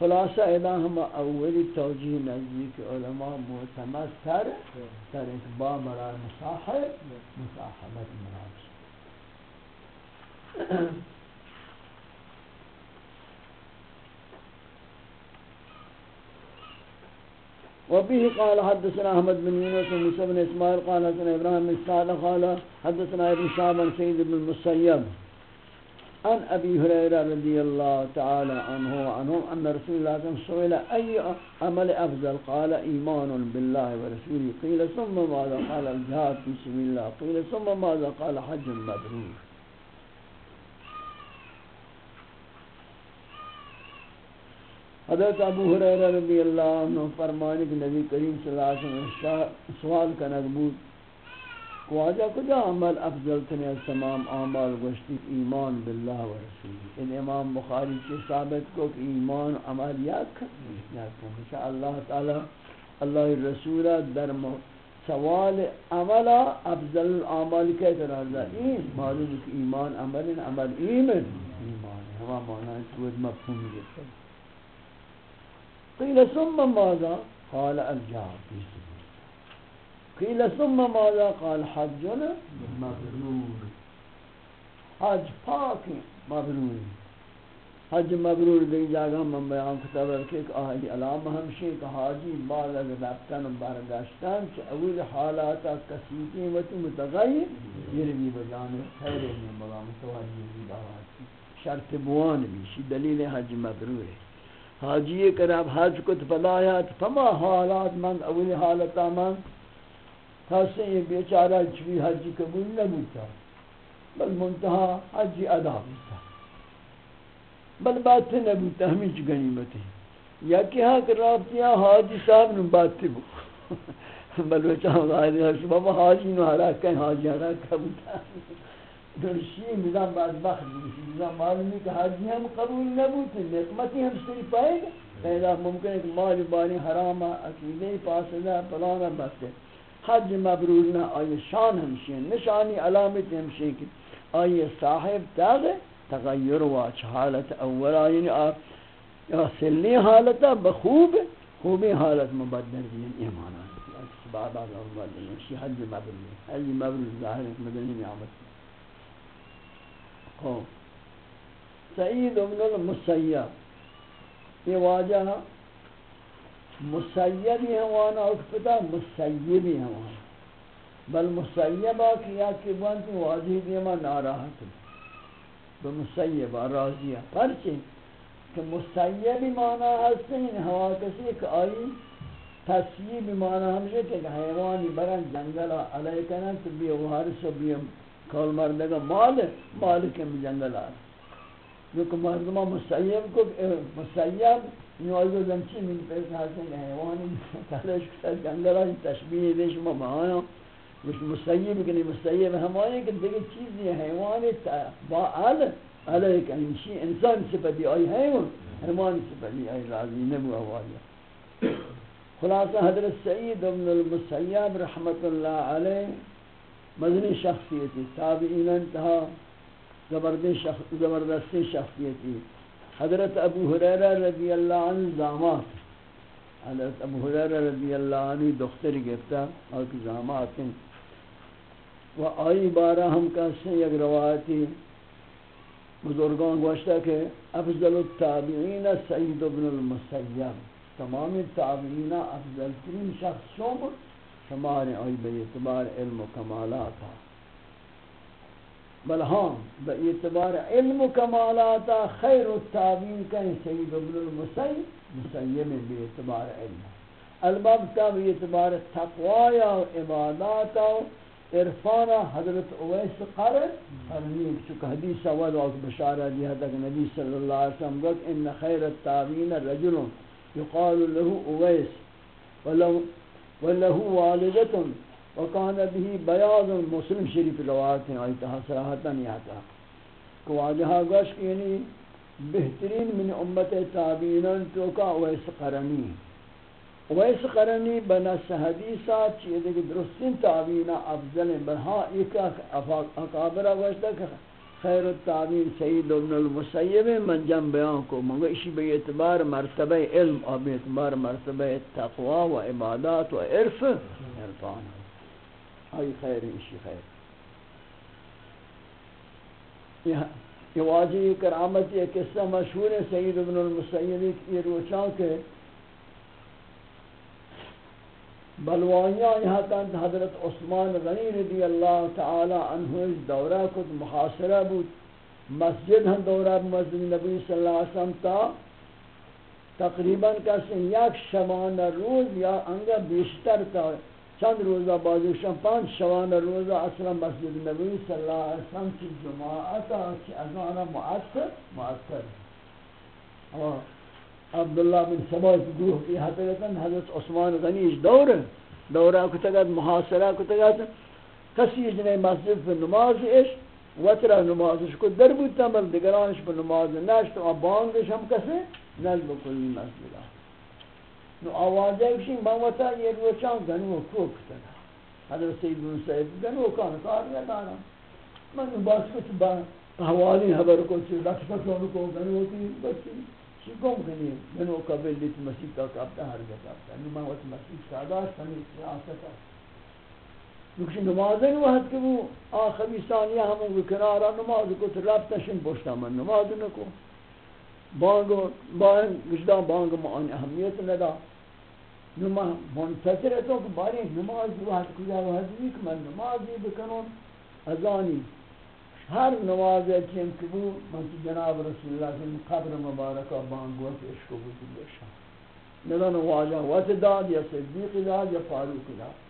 خلاصه اینا هم اولی توجیه نزدیک علماء معتمد تر در با مرار مصاحب مصاحبت مناسب [coughs] وبه قال حدثنا احمد بن يونس وموسى بن اسماعيل قال حدثنا ابراهيم بن سعد قال حدثنا ابن شعب سيد بن المسيب عن أبي هريرة رضي الله تعالى عنه وعنهم أن رسول الله صلى الله عليه وسلم أي عمل أفضل؟ قال، إيمان بالله ورسوله. قيل، ثم ماذا؟ قال، الجهاد في سبيل الله. قيل، ثم ماذا؟ قال، حج مبرور. حضرت ابو حریرہ رضی اللہ عنہ فرمانے کہ نبی کریم صلی اللہ علیہ وسلم سوال کا نقبود واجہ کجا عمل افضل تنی از تمام اعمال گوشتی ایمان باللہ و رسولی ان امام بخاری سے ثابت کو کہ ایمان عمل یک یک اللہ تعالی اللہ رسول در سوال عملا افضل الاعمال کے قرار دا این معلوم کہ ایمان عمل عمل ایمان ایمان ہوا معنی سود مفہوم ہے۔ قیل ثم ماذا قال الجهاد. قیل ثم ماذا قال حج مبرور حج پاک مبرور حج مبرور دی جاگہ من بیان کتاب رکھے کہ آہی علامہ ہمشی کہ حاجی بعد از رفتن و برگشتن چه اول حالاتا کسیتی و تو متغیر. بھی بجانے خیر میں بلا متوجہ بھی باواتی شرط بوان بھی شی دلیل حج مبرور ہے. حاجی کراب حج کت فلایات فما حالات من اول حالتا من. خاصے یہ بیچارہ چوی حجی قبول نبوتا، بل منتہا حجی ادا بوتا بل بات نبوتا ہمیں چھ غنیمت ہے یکی حق رابطیاں حاجی صاحب نو باتی بو. بلوچہ غاری ہے بابا حاجی نو حراک کہیں حاجی حراک کبوتا درشی نظام بدبخت بودی نظام معلومی کہ حاجی ہم قبول نبوتے نقمتی ہم سری پائے گا پیدا ممکن ہے کہ مال بانی حرام عقیدے پاسدہ پلانا بستے حج مبرور نہ آئی شان ہمشین نشانی علامت ہمشین کی۔ آئی صاحب تاغ تغیر واچ حالت اولا یعنی آپ سلی حالتا بخوب، خوبی حالت مبدل دین ایمان آئی بابا اول دین شی حج مبرور حج مبرور ظاہر مدنی نعمت۔ ہاں۔ سعید ابن المسیب۔ یہ واجہ مسیبی ہیں وانا اکفتا مسیبی ہیں وانا۔ بل مسیبہ کیا کہ بانتی واجہ دیما ناراحت بمسیبہ راضیہ پرچے کہ مسیبی معنی ہستیں ہوا کسی کہ آئی تصیب معنی ہمشہ کہ حیوانی برن جنگلہ علیہ کنن تو بھی وحارس و بھی کول مردگا مال مال کے جنگل آ جو کہ مردمہ مسیب کو مسیب نوازو زنچی من پیس حاصل حیوانی تحلیش کتا جنگل آئی تشبیح دیش ما بہایا مش مسیب کنی مسیب ہمائی کہ دیکھ چیزی حیوانی با آل علیہ کہ انشی انسان سپتی آئی حیوان. حیوان سپتی آئی راضی نبو آوایا خلاصہ حضرت سعید ابن المسیب رحمت اللہ علیہ مدنی شخصیتی، تابعین انتہا زبردستی شخصیتی۔ حضرت ابو حریرہ رضی اللہ عنہ زامات۔ حضرت ابو حریرہ رضی اللہ عنہ دختر گفتا اور زامات ہیں۔ و آئی بارہ ہم کہتے ہیں یک روایتی بزرگان گوشتا کہ افضل التابعین سعید ابن المسیب۔ تمام تابعین افضل ترین شخص شومر شمار آئی بے اعتبار علم و کمالاتا بل ہاں بے اعتبار علم و کمالاتا خیر التابین کہیں سید ابن المسیب مسیب بے اعتبار علم البتہ بے اعتبار تقوی و عبادات و عرفان حضرت اویس قرن قرنی چکہ حدیث اول وقت بشارہ دیا تک نبی صلی اللہ علیہ وسلم قلت ان خیر التابین رجل. يقال له اویس، ولو وله والدة وكان به بياض مسلم شریف روایت ہیں تہا صراحتا نہیں آتا یعنی بہترین من امت تابعین تو کا ویس قرنی۔ ویس قرنی بنس حدیثات چیئے کہ درستین تابعین افضل برہا ایک اکابرہ گوشتا کہ خیر التعبیر سید ابن المسیب من جن بیان کو مگر اسی بے اعتبار مرتبہ علم اور بے اعتبار مرتبہ تقوی و عبادات و عرف عرفان۔ آئی خیر، اسی خیر۔ یہ واجی کرامت، یہ قصہ مشہور ہے سید ابن المسیب یہ روچان کے بلوانیاں یہاں تند حضرت عثمان غنی رضی اللہ تعالی عنہ دورہ کت محاصرہ بود۔ مسجد ہم دورہ مسجد نبی صلی اللہ علیہ وسلم تا تقریباً کسی یک شبان روز یا انگا بیشتر تا چند روزہ بازوشن پانچ شبان روزہ اصلا مسجد نبی صلی اللہ علیہ وسلم کی جماعتا چی ازانا معصر معصر عبداللہ بن سبا کی گروہ کی حقیقتا حضرت عثمان غنیش دور دورہ کو تگت محاصرہ کو تگت کسی جنہیں مسجد پر نماز اش وطرہ نمازش کو در بودتا بل دگرانش پر نماز نشت و بانگش ہم کسی نل بکلی مسجدہ نو آوازہ کشی موتا یہ روچان گنو کوک تگا حضرت سید بن سید گنو کان کار دانا۔ من باس کچھ با حوالی حبر کو چی لکھتا کو گنو کی بچی۔ چی گم کنی؟ منو قبل لیت مسیح کا کابتا ہر گا کابتا نما وقت مسیح ساداش سمی سیاستا نکشی نمازن وقت کہ وہ آخری ثانیہ ہموں کنارا نماز کو تو رب تشن پوشتا من، نماز نکو. بانگ بانگ گشدہ بانگ معانی اہمیت ندا. نما منتظر ہے تو کہ باری نماز وقت کجا وقت بھی من نمازی بکنون. ازانی ہر نماز چیم کبو من جناب رسول اللہ صلی اللہ قبر مبارکہ بانگوت عشق و بودی بشا نگان واجہ وقت داد یا صدیق داد یا فاروق داد۔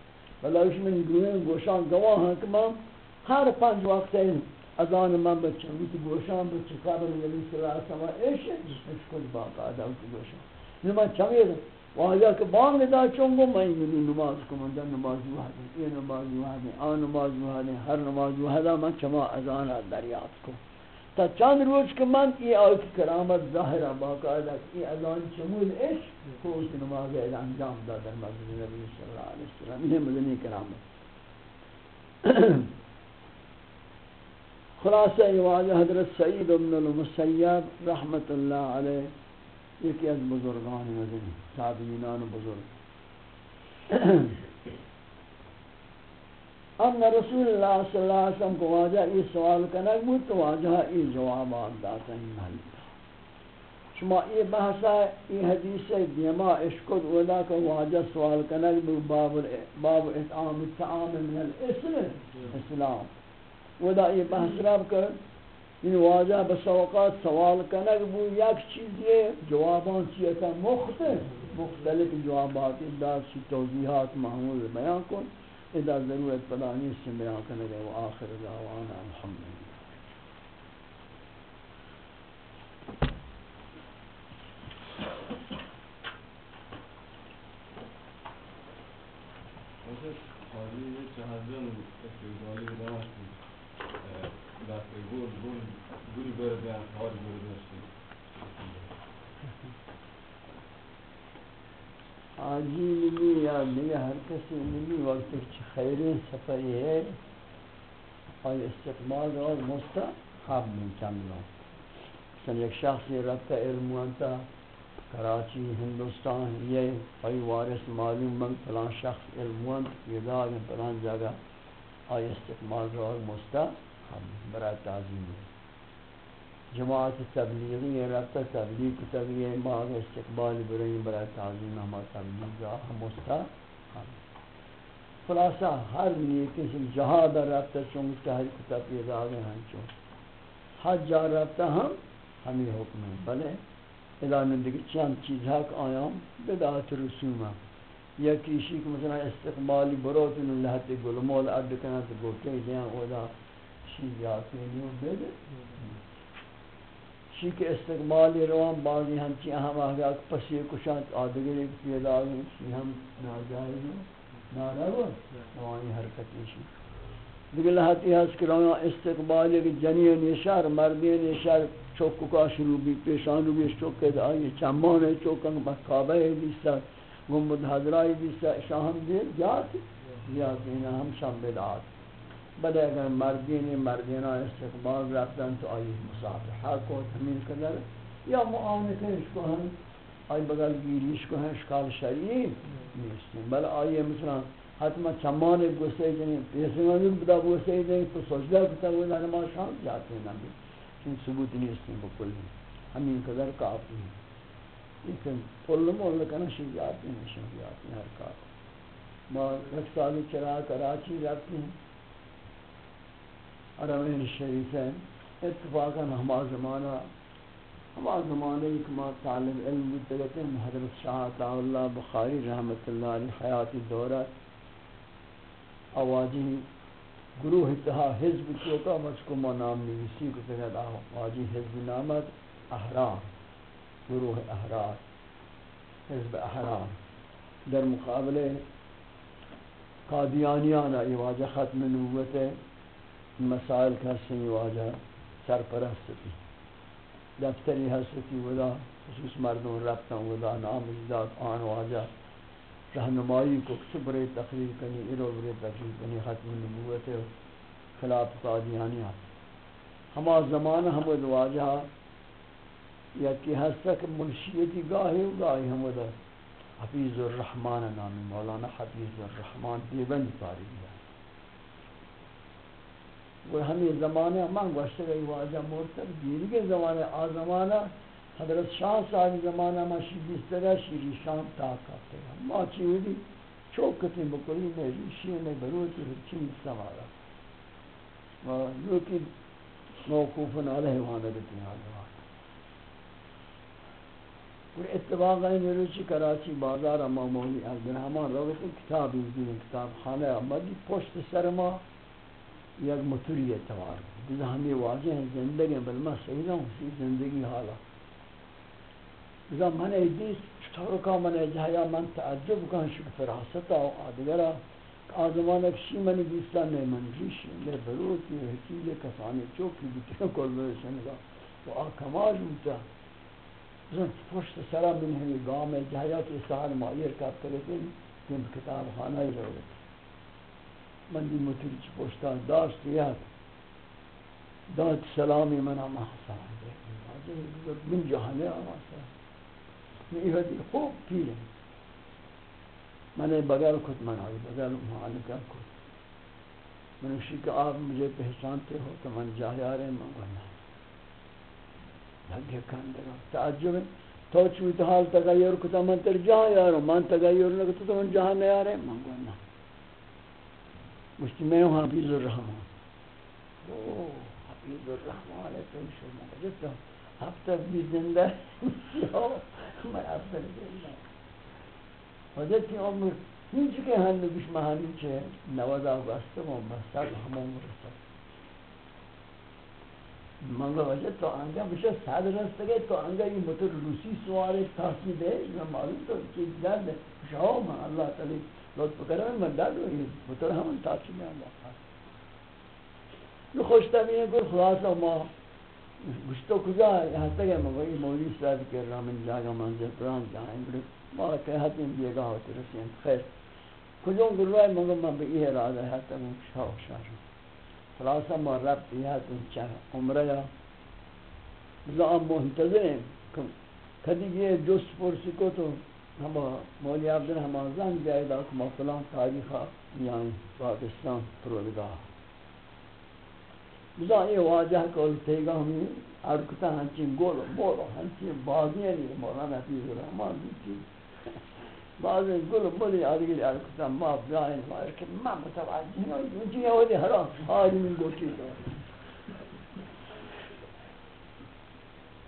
بلا اس من گوئیں گوشان گواہ ہیں کہ من ہر پنج وقت ازان من بچن بیت گوشان بچن قبر نبی صلی اللہ علیہ وسلم عشق عشق کل باقا داوت گوشان۔ نما چمیر واجہ کہ بانگ دا چونگو میں یعنی نماز کو من نماز وحدی یہ نماز وحدی آن نماز وحدی ہر نماز وحدی من چما ازانا دریافت کو۔ تا چند روز کہ من یہ آیت کرامت ظاہرہ باقاعدہ یہ ازان چمول عشق کو اس نماز انجام دا در مسجد نبی صلی اللہ علیہ وسلم، یہ مدنی کرامت۔ خلاصہ یہ واجہ حضرت سعید بن المسیب رحمت اللہ علیہ یکی از بزرگان مدنی تابعینان بزرگ. ان رسول اللہ صلی اللہ علیہ وسلم کو واجہ یہ سوال کنک بود تو واجہ یہ جوابات داتا ہی محل شما یہ بحثا یہ حدیث دیما اشکد اولا کہ واجہ سوال کنک بود باب, باب اطعام التعام من الاسلام. اسلام. ودا یہ بحث رب کر این واجہ بسوقات سوال کنک بو یک چیزی جوابان چیتا مختلف مختلف جوابات ادا سی توضیحات محمول بیان کن. ادا ضرورت پدانی سے بیان کنک و آخر دعوانا الحمدللہ آجی ملی یا دیگه هر کسی ملی وقتی که خیرین سفری ہے اور استقبال اور مستحب من چندنا مثلا یک شخصی رفتا علم وانتا کراچی ہندوستان یہ کوئی وارث معلوم من فلان شخص علم وانت یہ داغ فلان جگہ آئی استقبال اور مستحب ہم برای تعظیم ہے۔ جماعت تبلیغی رابطہ تبلیغ تبلیغ ماغ استقبال برئی برای تعظیم ہما تبلیغ ہم مستحب خلاصہ، ہر لیے کسی جہاد رابطہ چونکہ ہر کتاب پیدا آگے ہیں چون۔ حج جا رابطہ ہم، ہمیں حکم ہے، بلے۔ ادانے دیکھ چند چیز حق آیام بدعات رسوم یا کسی کہ مثلا استقبالی بروت انہوں لہتے گلمول اردکنا تو گوٹے دیاں اولا چیز یاتی نیو بیدے چی کہ استقبالی روان بعضی ہم چی اہم آگا پسی کشانت آدگر ایک پیدا آگئی چی ہم ناجائز نارو روانی حرکتی چی دیگر لحظی ہے کہ روان استقبالی کہ جنین نیشار مردین نیشار چوکو کا شروع بھی پیشان رو بھی چوکے دا آئی چمان چوکن مکابہ دیستا گمبد حضرائی دیستا شاہم دیر جاتی جاتی ہم شام بدعات بلے اگر مردین مردینہ استقبال رفتن تو آئی مصافحہ کو تمین قدر یا معانتش کو ہم، آئی بغل گیریش کو ہم اشکال شریعی نیستیم بل آئی مثلا حتما چمان گسے جنہیں پیسنگانی بدا گسے جنہیں، تو سجدہ کتا ہوئے نماز شام جاتے ہیں نبی چون ثبوت نیستیم بکلی ہمین قدر کافی ہیں۔ لیکن کل مول کنا شیعاتی ہیں شیعاتی ہیں ہر کافی ما ایک سالی چرا کراچی رکھتے ہیں۔ حرمین شریفین، اتفاقا ہما زمانہ ہما زمانہ ایک ما طالب علم بودتے ہیں حضرت شاہ اللہ بخاری رحمت اللہ علیہ حیاتی دورت آوازی گروہ اتحا حزب چوکا مجھکو ما نام نویسی کو تکت آوازی حزب نامت احرار گروہ احرار، حزب احرار در مقابلے قادیانیانا یہ واجہ ختم نبوت ہے۔ مسائل کا سنی واجہ سرپرستی دفتری حستی ودا خصوص مردوں ربطا ودا، نام اجداد، آن واجہ۔ رہنمائی کو سبرے تقریر کنی ارو برے تقریر کنی، ختم نبوت خلاف قادیانیہ۔ ہما زمانہ ہم واجہ، یا کہ حسک منشیتی گاہی و گاہی ہم حفیظ الرحمن نامی، مولانا حفیظ الرحمن دیبند پاری۔ دیا وہ ہمیں زمانے من گوشتے گئی واجہ مرتب گیری کے زمانے آ زمانہ حضرت شاہ صاحب زمانہ ما شیدی استگا شیری شام تاکا تگا ما چیوری چوکتی بکلی میں ریشی میں بروتی رچی سوارا۔ و لوکی موقوفن علیہ وانا بتی آدھا اور اتباقا این روچی کراچی بازار اما مولی عبدالرحمن رویت کتابی دیدن کتاب خانه اما پشت سر ما یک متری اعتبار. دیدہ ہمیں واضح ہیں، زندگی بل میں صحیح ہوں سی زندگی حالا. دیدہ من ایدیس چطور کا من جہیا من تعجب کن شک فراستا و آدگرا آزمان اکشی من دیستا نے من جیشی لے بروت یہ حکیل کسانی چوکی بیتن کل برسنگا و آکمال ہوتا. زن پشت سرا من ہمی گام جہیا کی سہر مائیر کب کرتن کن کتاب خانہ ہی روت من دی متری چی پشتا داشت یاد داد سلامی من اما حسان من جہانے آما سلام یہ دی خوب پیر میں نے بغیر خود منائی بغیر معالکہ خود میں نے اسی کہ آپ مجھے پہچانتے ہو تو من جا رہے ہیں منگونا لگے کندر تعجب تو چویت حال تغیر کتا، من تر جہاں یارو، من تغیر لگتا تو من جہاں نہیں آ رہے منگونا مجھتی میں ہوں، حفیظ الرحمن۔ اوہ حفیظ الرحمن ہے تو شما جتا اب تک بھی زندہ میں اب افضل دینا حضرت کی عمر هیچ که هم نگوش ما همین چه نوازا بسته و بستر همون رسد من گفت تو آنجا بشه صد رسته گه تو آنجا این موتور روسی سواره تاسی ده من معلوم تو که درد شاو من اللہ تعالی لطف کرم من درد و این موتور همون تاسی ده اللہ تعالی خوش طبیعه گفت خلاصا ما گشتو کجا یہاں تک ہے مگر مولوی صاحب کے رامن جاگا منزل، پران جائیں بڑے ما کہتے ہیں یہ گاہ ہوتے رسین خیر، کجوں گروہ مگر میں بھی یہ ارادہ ہے تک شاہ شاہ خلاصا ما رب یہ تو چاہ عمرہ یا بلا ہم منتظر ہیں۔ کدی یہ جس پرسی کو تو ہم مولی عبدالرحمن زنگ جائے دا کہ ما فلان تاریخہ یعنی پاکستان پرودگاہ بزا یہ واجہ کول تیگا ہمیں ارکتا ہنچین گولو بولو ہنچین بازی ہے مولانا حفیظ الرحمن دیتی بعضی گولو بولی آدگی ارکتا ما بزائن ما ارکتا ما متوجہ ہوں جی یہ ہوئی حرام آدمی من گوچی دو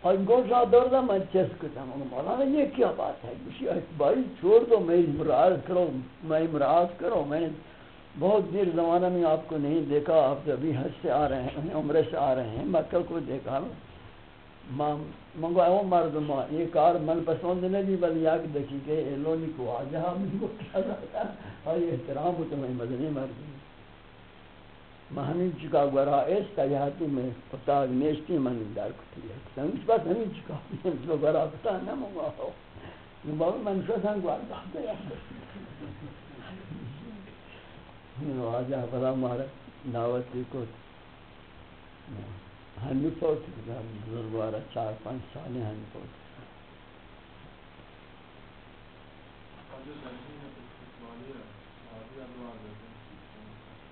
اور گوش دور دا من چس کتا مولانا یہ کیا بات ہے بھائی چھوڑ دو میں مراد کرو میں مراد کرو میں بہت دیر زمانہ میں آپ کو نہیں دیکھا آپ ابھی حج سے آ رہے ہیں عمرے سے آ رہے ہیں مکہ کو دیکھا منگو اے مرد ما یہ کار من پسند نہیں بل یک دقیقے ایلونی کو آ جہاں من کو کیا جاتا اور یہ احترام ہو تو میں مدنی مرد میں ہمیں چکا گورا اس تجاہتو میں اتاق نیشتی من دار کتی ہے۔ سمجھ بات ہمیں چکا جو گورا پتا نہ منگا ہو۔ بابا من شو سنگ گوارد آتا ہے واجہ بلا مارا دعوت کو۔ ہنی پوت بزرگوارا چار پانچ سال ہنی پوت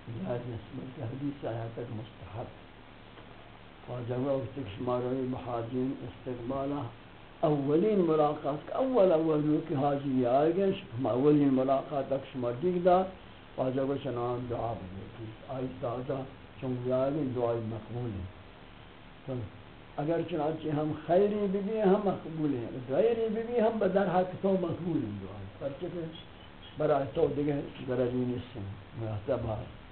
یاد نسبت حدیث آیا تک مستحب واجہ وقت شماروی محاجین استقبالا اولین ملاقات اول اول جو کہ حاجی آئے گئے ہم اولین ملاقات تک شمار دیگ دا۔ واجہ کو چنان دعا بنے بگیتی آئی تازہ چون بیاری دعای مقبول ہیں اگر چنانچہ ہم خیری بھی بھی ہم مقبول ہیں، غیری بھی بھی ہم بدر حق تو مقبول ہیں۔ دعای پرچہ برای تو دیگه گرزی نیستن مرتب ہے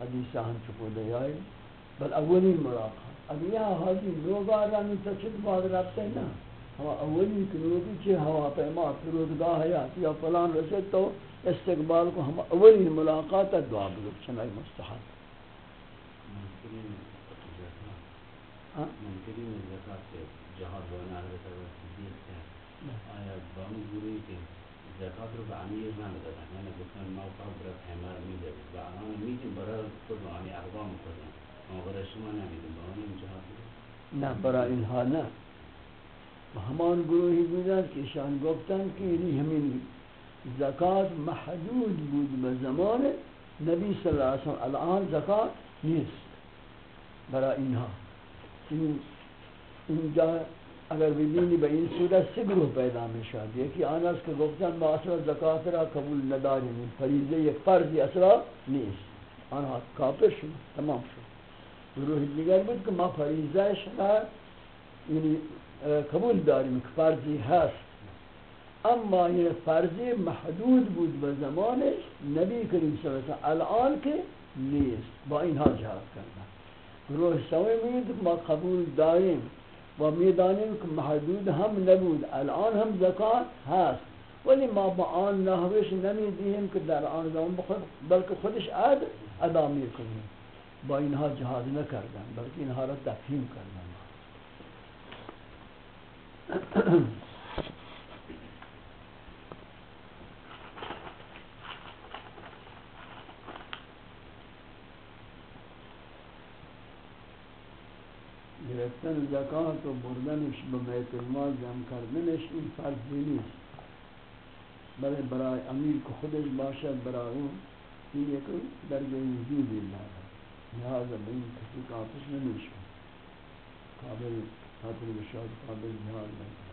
حدیث ہم چکو دے آئی بل اولین مراقب اگر یہاں حاجی لوگ آرانی تچد بعد رابطے نا۔ ہوا اولی کنوگی چی ہوا پیما فرودگاہ یا یا فلان رسد تو استقبال کو ہم اولی ملاقات دعا بزرگ چنائی مستحب۔ جہاد بنا حضرت صدیق سے آیا بام گروی کے زکات رو بعنی ازنا یعنی گفتن موقع برد حمار میده و آنان میده برای خود آنی یعنی اقوام خودن اما برای شما نمیده برای جهاد نه، برای اینها نه. ہمان گروہی گزر کہ شان گفتن کہ یعنی ہمیں زکات محدود بود بزمان نبی صلی اللہ علیہ وسلم. الان زکات نیست برای اینها. اینجا اگر ببینی به این صورت سه گروه پیدا می شد یکی آن است که گفتن ما اصلا زکات را قبول نداریم فریضه یک فرضی اصلا نیست۔ آنها کافر شد، تمام شد۔ گروه دیگر بود که ما فریضه شما یعنی قبول داریم که فرضی هست. اما یہ فرضی محدود بود به زمانش نبی کریم صلی اللہ علیہ وسلم. الان که نیست، با اینها جهاد کردن گروه سوی میگه ما قبول داریم و میدانیم که محدود هم نبود. الان هم زکات هست. ولی ما با آن نحوش نمیدیم که در آن زمان بخود بلکه خودش عد ادا میکنیم. با اینها جهاد نکردن بلکه اینها را تفهیم کردن. [clears throat] گرفتن زکات و بردنش به بیت المال جمع کردنش، این فرضی نیست. بلکه برای امیر که خودش باشد، برای اون این یک درجه وجود الله لہذا به این کسی کافش نمیشه قابل خاطر بشاد قابل جهاد نمیشه